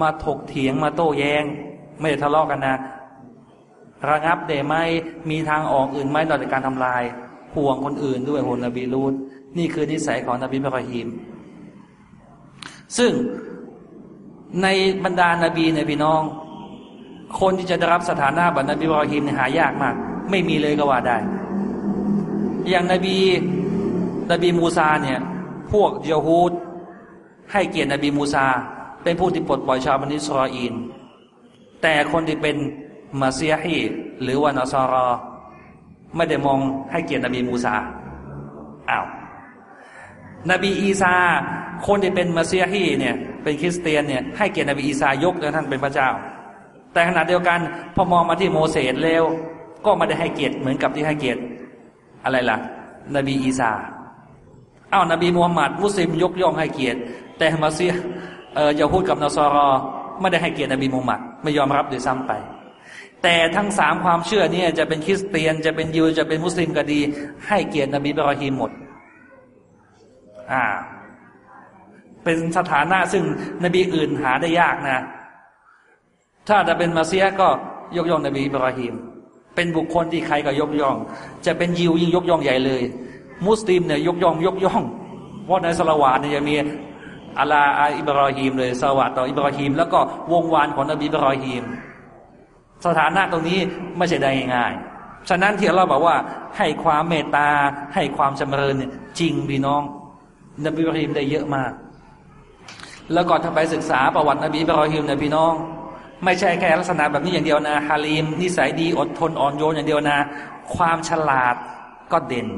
มาถกเถียงมาโต้แยง้ง ไม่ได้ทะเลาะกันนะ ระงับได้ไหมมีทางออกอื่นไหมนอกจากการทำลายห่วงคนอื่นด้วยห่วงนบีลูดนี่คือนิสัยของนบีอิบราฮิมซึ่งในบรรดานาบีเนี่ยพี่น้อง คนที่จะได้รับสถานะแบบนบีอิบราฮิมเนี่ยหายากมาก ไม่มีเลยก็ว่าได้ อย่างนบี นบีมูซาเนี่ยพวกยาฮูดให้เกียรตินบีมูซา เป็นผู้ที่ปลดปล่อยชาวบนีอิสรออีลแต่คนที่เป็นมะซีฮีหรือว่านะศอรอ ไม่ได้มองให้เกียรตินบีมูซาอ้าวนบีอีซา คนที่เป็นมาเซียฮีเนี่ย เป็นคริสเตียนเนี่ยให้เกียรตินบีอีซายกท่านเป็นพระเจ้า แต่ขณะเดียวกันพอมองมาที่โมเสสแล้ว ก็ไม่ได้ให้เกียรติเหมือนกับที่ให้เกียรติอะไรล่ะ นบีอีซา อ้าวนบีมูฮัมหมัดมุสลิมยกย่องให้เกียรติ แต่มะซีเออยาฮูดกับนะศอรอไม่ได้ให้เกียรตินบีมูฮัมหมัดไม่ยอมรับด้วยซ้ำไป แต่ทั้งสามความเชื่อเนี้จะเป็นคริสเตียนจะเป็นยิวจะเป็นมุสลิมก็ดี ให้เกียรตินบีอิบรอฮีมหมด อ่า เป็นสถานะซึ่งนบีอื่นหาได้ยากนะ ถ้าจะเป็นมาเซียก็ยกย่องนบีบราฮิมเป็นบุคคลที่ใครก็ยกย่อง จะเป็นยิวยิ่งยกย่องใหญ่เลย มุสลิมเนี่ยยกย่องยกย่อง เพราะในสลาวาตเนี่ยจะมีอัลาอาอิบราฮิมเลยสวัสดต่ออิบราฮิมแล้วก็วงวานของนบีอิบราฮิมสถานะตรงนี้ไม่ใช่ได้ง่ายฉะนั้นที่เราบอกว่าให้ความเมตตาให้ความจำเริญเนี่ยจริงพี่น้อง นบีอิบราฮิมได้เยอะมาก แล้วก็ถ้าไปศึกษาประวัตินบีอิบราฮิมเนี่ยพี่น้อง ไม่ใช่แค่ลักษณะแบบนี้อย่างเดียวนะฮาลีมนิสัยดีอดทนอ่อนโยนอย่างเดียวนะ ความฉลาดก็เด่น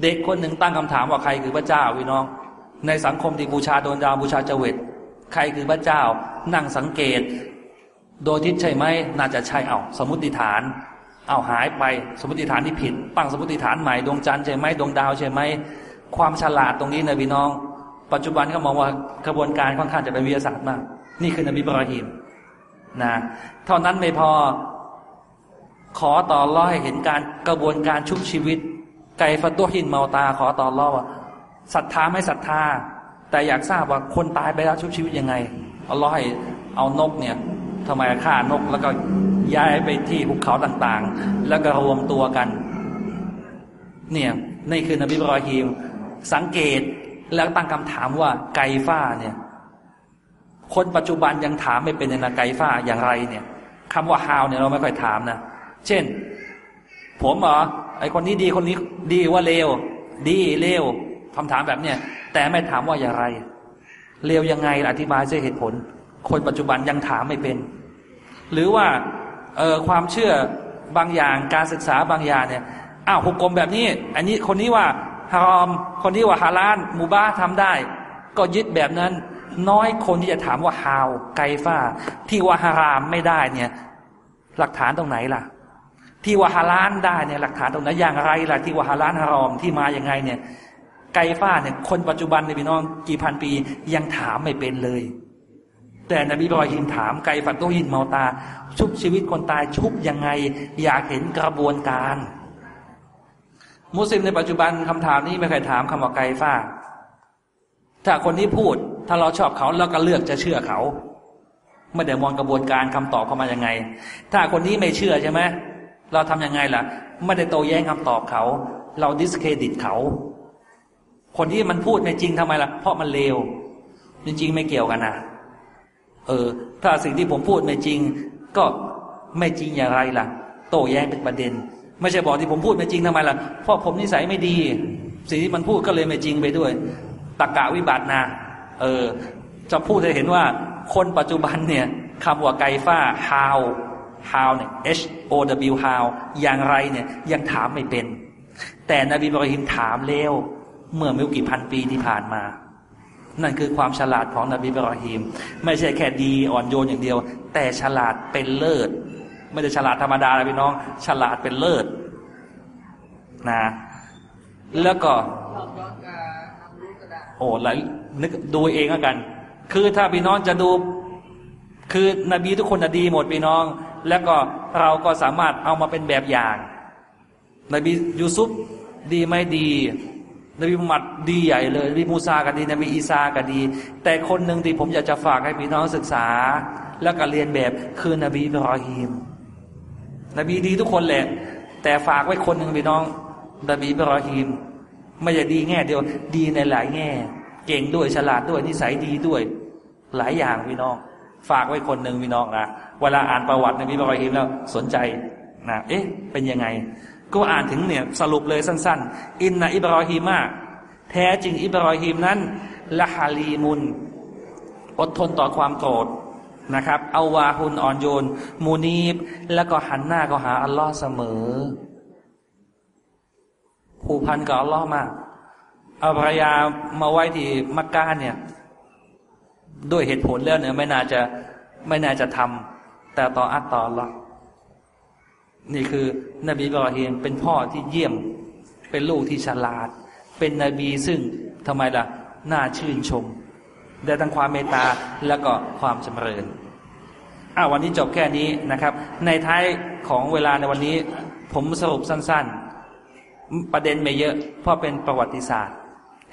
เด็กคนหนึ่งตั้งคำถามว่าใครคือพระเจ้าพี่น้อง ในสังคมที่บูชาโดนดาวบูชาเจวิตใครคือพระเจ้า นั่งสังเกต โดยทิศใช่ไหมน่าจะใช่เอาสมมติฐาน เอาหายไปสมมติฐานที่ผิดตั้งสมมติฐานใหม่ดวงจันทร์ใช่ไหมดวงดาวใช่ไหมความฉลาดตรงนี้นะพี่น้อง ปัจจุบันเขามองว่ากระบวนการค่อนข้างจะเป็นวิทยาศาสตร์มาก นี่คือนบีบรอฮิมนะเท่านั้นไม่พอขอต่อรอให้เห็นการกระบวนการชุบชีวิต ไก่ฟัตตัวหินเมาตาขอต่อรอว่าศรัทธาไม่ศรัทธา แต่อยากทราบว่าคนตายไปแล้วชุบชีวิตยังไงเอารอให้เอานกเนี่ยทำไมฆ่านกแล้วก็ย้ายไปที่ภูเขาต่างๆ แล้วก็รวมตัวกัน เนี่ยนี่คือนบีบรอฮิมสังเกตแล้วตั้งคำถามว่าไก่ฟ้าเนี่ยคนปัจจุบันยังถามไม่เป็นนะไก่ฟ้าอย่างไรเนี่ยคำว่า how เนี่ยเราไม่ค่อยถามนะ เช่น ผมเหรอไอคนนี้ดีคนนี้ดีว่าเลวดีเลวคำถามแบบเนี้ยแต่ไม่ถามว่าอย่างไรเลวยังไงอธิบายด้วยเหตุผล คนปัจจุบันยังถามไม่เป็น หรือว่าเออความเชื่อบางอย่างการศึกษาบางอย่างเนี่ยอ้าวหุกกลมแบบนี้ อันนี้คนนี้ว่าฮารอม คนนี้ว่าฮาลานมูบ้าทำได้ ก็ยึดแบบนั้น น้อยคนที่จะถามว่าฮาวไกฟ้า ที่ว่าฮารามไม่ได้เนี่ย หลักฐานตรงไหนล่ะ ที่วาฮาลานได้เนี่ยหลักฐานตรงไหนอย่างไรล่ะที่วาฮาลานฮารอมที่มาอย่างไงเนี่ย ไกฟ้าเนี่ยคนปัจจุบันในพี่น้องกี่พันปียังถามไม่เป็นเลย แต่นบีบรอฮิมถามไกฟัตโตหินเมาตา ชุบชีวิตคนตายชุบยังไง อยากเห็นกระบวนการ มุสลิมในปัจจุบันคำถามนี้ไม่เคยถามคำว่าไกฟ้า ถ้าคนที่พูดถ้าเราชอบเขาเราก็เลือกจะเชื่อเขาไม่ได้มองกระบวนการคำตอบเข้ามายังไง ถ้าคนนี้ไม่เชื่อใช่ไหม เราทํำยังไงล่ะ ไม่ได้โตแย้งคำตอบเขา เราดิสเครดิตเขา คนที่มันพูดไม่จริงทำไมล่ะ เพราะมันเลวจริงๆไม่เกี่ยวกันนะเออ ถ้าสิ่งที่ผมพูดไม่จริง ก็ไม่จริงอย่างไรล่ะ โตแย้งเป็นประเด็น ไม่ใช่บอกที่ผมพูดไม่จริงทำไมล่ะ เพราะผมนิสัยไม่ดี สิ่งที่มันพูดก็เลยไม่จริงไปด้วยตะกะวิบัตินะเออ จะพูดให้เห็นว่าคนปัจจุบันเนี่ยคำว่าไกฟ้า how how เนี่ย h o w how อย่างไรเนี่ยยังถามไม่เป็น แต่นบีบรอฮิมถามแล้วเมื่อไม่กี่พันปีที่ผ่านมา นั่นคือความฉลาดของนบีบรอฮิม ไม่ใช่แค่ดีอ่อนโยนอย่างเดียว แต่ฉลาดเป็นเลิศ ไม่ได้ฉลาดธรรมดาเลยพี่น้อง ฉลาดเป็นเลิศนะ แล้วก็โอ้หลายนึกดูเองแล้วกัน คือถ้าพี่น้องจะดูคือนบีทุกคนดีหมดพี่น้อง แล้วก็เราก็สามารถเอามาเป็นแบบอย่างนบียูซุฟดีไม่ดี นบีมุฮัมมัดดีใหญ่เลยนบีมูซาก็ดี นบีอีซาก็ดี แต่คนหนึ่งที่ผมอยากจะฝากให้พี่น้องศึกษา แล้วก็เรียนแบบคือนบีบรอฮีม นบีดีทุกคนแหละ แต่ฝากไว้คนหนึ่งพี่น้อง นบีบรอฮีม ไม่ใช่ดีแง่เดียวดีในหลายแง่ เก่งด้วยฉลาดด้วยนิสัยดีด้วย หลายอย่างพี่น้อง ฝากไว้คนหนึ่งพี่น้องนะเวลาอ่านประวัตินบีอิบรอฮีมแล้วสนใจนะเอ๊ะเป็นยังไง ก็อ่านถึงเนี่ยสรุปเลยสั้น ๆ อินนะอิบรอฮีมาแท้จริงอิบรอฮีมนั้นละฮาลีมุน อดทนต่อความโกรธนะครับเอาวาฮุนอ่อนโยน มูนีบ แล้วก็หันหน้าก็หาอัลลอฮ์เสมอ ผูกพันกับอัลลอฮ์มากเอาภรรยามาไว้ที่มักกะเนี่ย ด้วยเหตุผลแล้วเนี่ยไม่น่าจะไม่น่าจะทำแต่ต่ออัตตอลลอฮ์นี่คือนบีบรอฮีมเป็นพ่อที่เยี่ยม เป็นลูกที่ฉลาด เป็นนบีซึ่งทำไมล่ะ น่าชื่นชม ได้ทั้งความเมตตาแล้วก็ความจำเริญอ้าววันนี้จบแค่นี้นะครับ ในท้ายของเวลาในวันนี้ ผมสรุปสั้น ๆ ประเด็นไม่เยอะ เพราะเป็นประวัติศาสตร์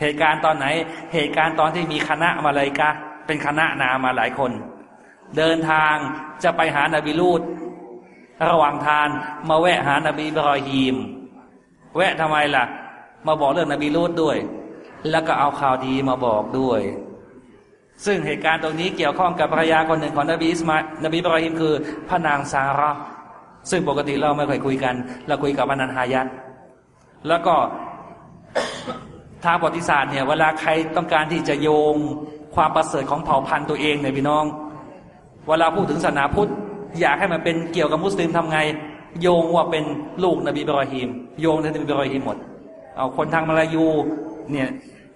เหตุการณ์ตอนไหน เหตุการณ์ตอนที่มีคณะมาเลยกะ เป็นคณะนามาหลายคน เดินทางจะไปหานาบิลูดระหว่างทางมาแวะหานาบีบรอฮีม แวะทำไมล่ะ มาบอกเรื่องนบีลูดด้วย แล้วก็เอาข่าวดีมาบอกด้วย ซึ่งเหตุการณ์ตรงนี้เกี่ยวข้องกับภรรยาคนหนึ่งของนบีอิสมาอินบีบรอฮิมคือพระนางซาระห์ซึ่งปกติเราไม่ค่อยคุยกัน เราคุยกับพนันฮายัตแล้วก็ทางประวัติศาสตร์เนี่ยเวลาใครต้องการที่จะโยง ความประเสริฐของเผ่าพันธุ์ตัวเองเนี่ยพี่น้อง เวลาพูดถึงศาสนาพุทธอยากให้มันเป็นเกี่ยวกับมุสลิมทำไง โยงว่าเป็นลูกนบีบรอฮิมโยงนบีบรอฮิมหมด เอาคนทางมาลายูเนี่ย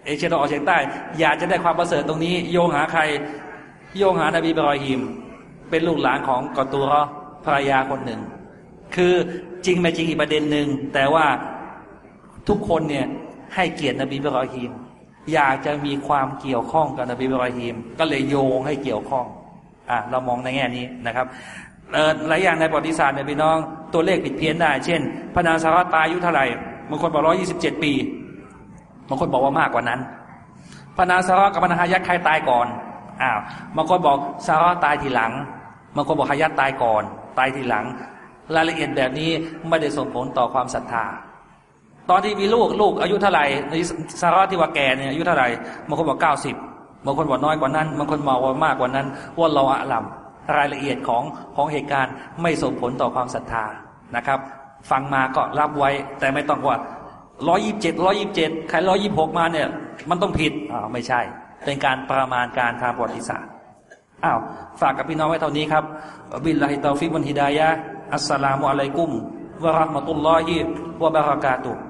เอเชียตะวันออกเฉียงใต้ อยากจะได้ความประเสริฐตรงนี้ โยงหาใคร โยงหานบีบรอฮิมเป็นลูกหลานของกอตูรอภรรยาคนหนึ่ง คือจริงไม่จริงอีกประเด็นหนึ่งแต่ว่าทุกคนเนี่ยให้เกียรตินบีบรอฮิม อยากจะมีความเกี่ยวข้องกับนบีอิบรอฮิมก็เลยโยงให้เกี่ยวข้องอะเรามองในแง่นี้นะครับหลายอย่างในประวัติศาสตร์เนี่ยพี่น้องตัวเลขผิดเพี้ยนได้ เช่น พระนางสารัตายอายุเท่าไหร่บางคนบอกร้อยี่สิบเจ็ดปีบางคนบอกว่ามากกว่านั้น พระนางสารัตกับพระนางฮายัดใครตายก่อนอ้าวบางคนบอกสารัตตายทีหลังบางคนบอกฮายัดตายก่อน ตายทีหลัง รายละเอียดแบบนี้ไม่ได้ส่งผลต่อความศรัทธา ตอนที่มีลูกลูกอายุเท่าไหร่ในสารัตที่ว่าแก่เนี่ยอายุเท่าไหร่บางคนบอกเก้าสิบบางคนบอกน้อยกว่านั้นบางคนบอกว่ามากกว่านั้นว่าเราอะลัมรายละเอียดของของเหตุการณ์ไม่ส่งผลต่อความศรัทธานะครับ ฟังมาก็รับไว้ แต่ไม่ต้องว่าร้อยิบเจ็ดร้อยิบเจ็ดใครร้อยิบหกมาเนี่ย มันต้องผิดอ่าวไม่ใช่ เป็นการประมาณการทางประวัติศาสตร์อ้าวฝากกับพี่น้องไว้เท่านี้ครับบิลลาฮิตาฟิกวันฮิดายะอัสสลามุอะลัยกุมวะราะห์มะตุลลอฮิวะบะเราะกาตุฮ์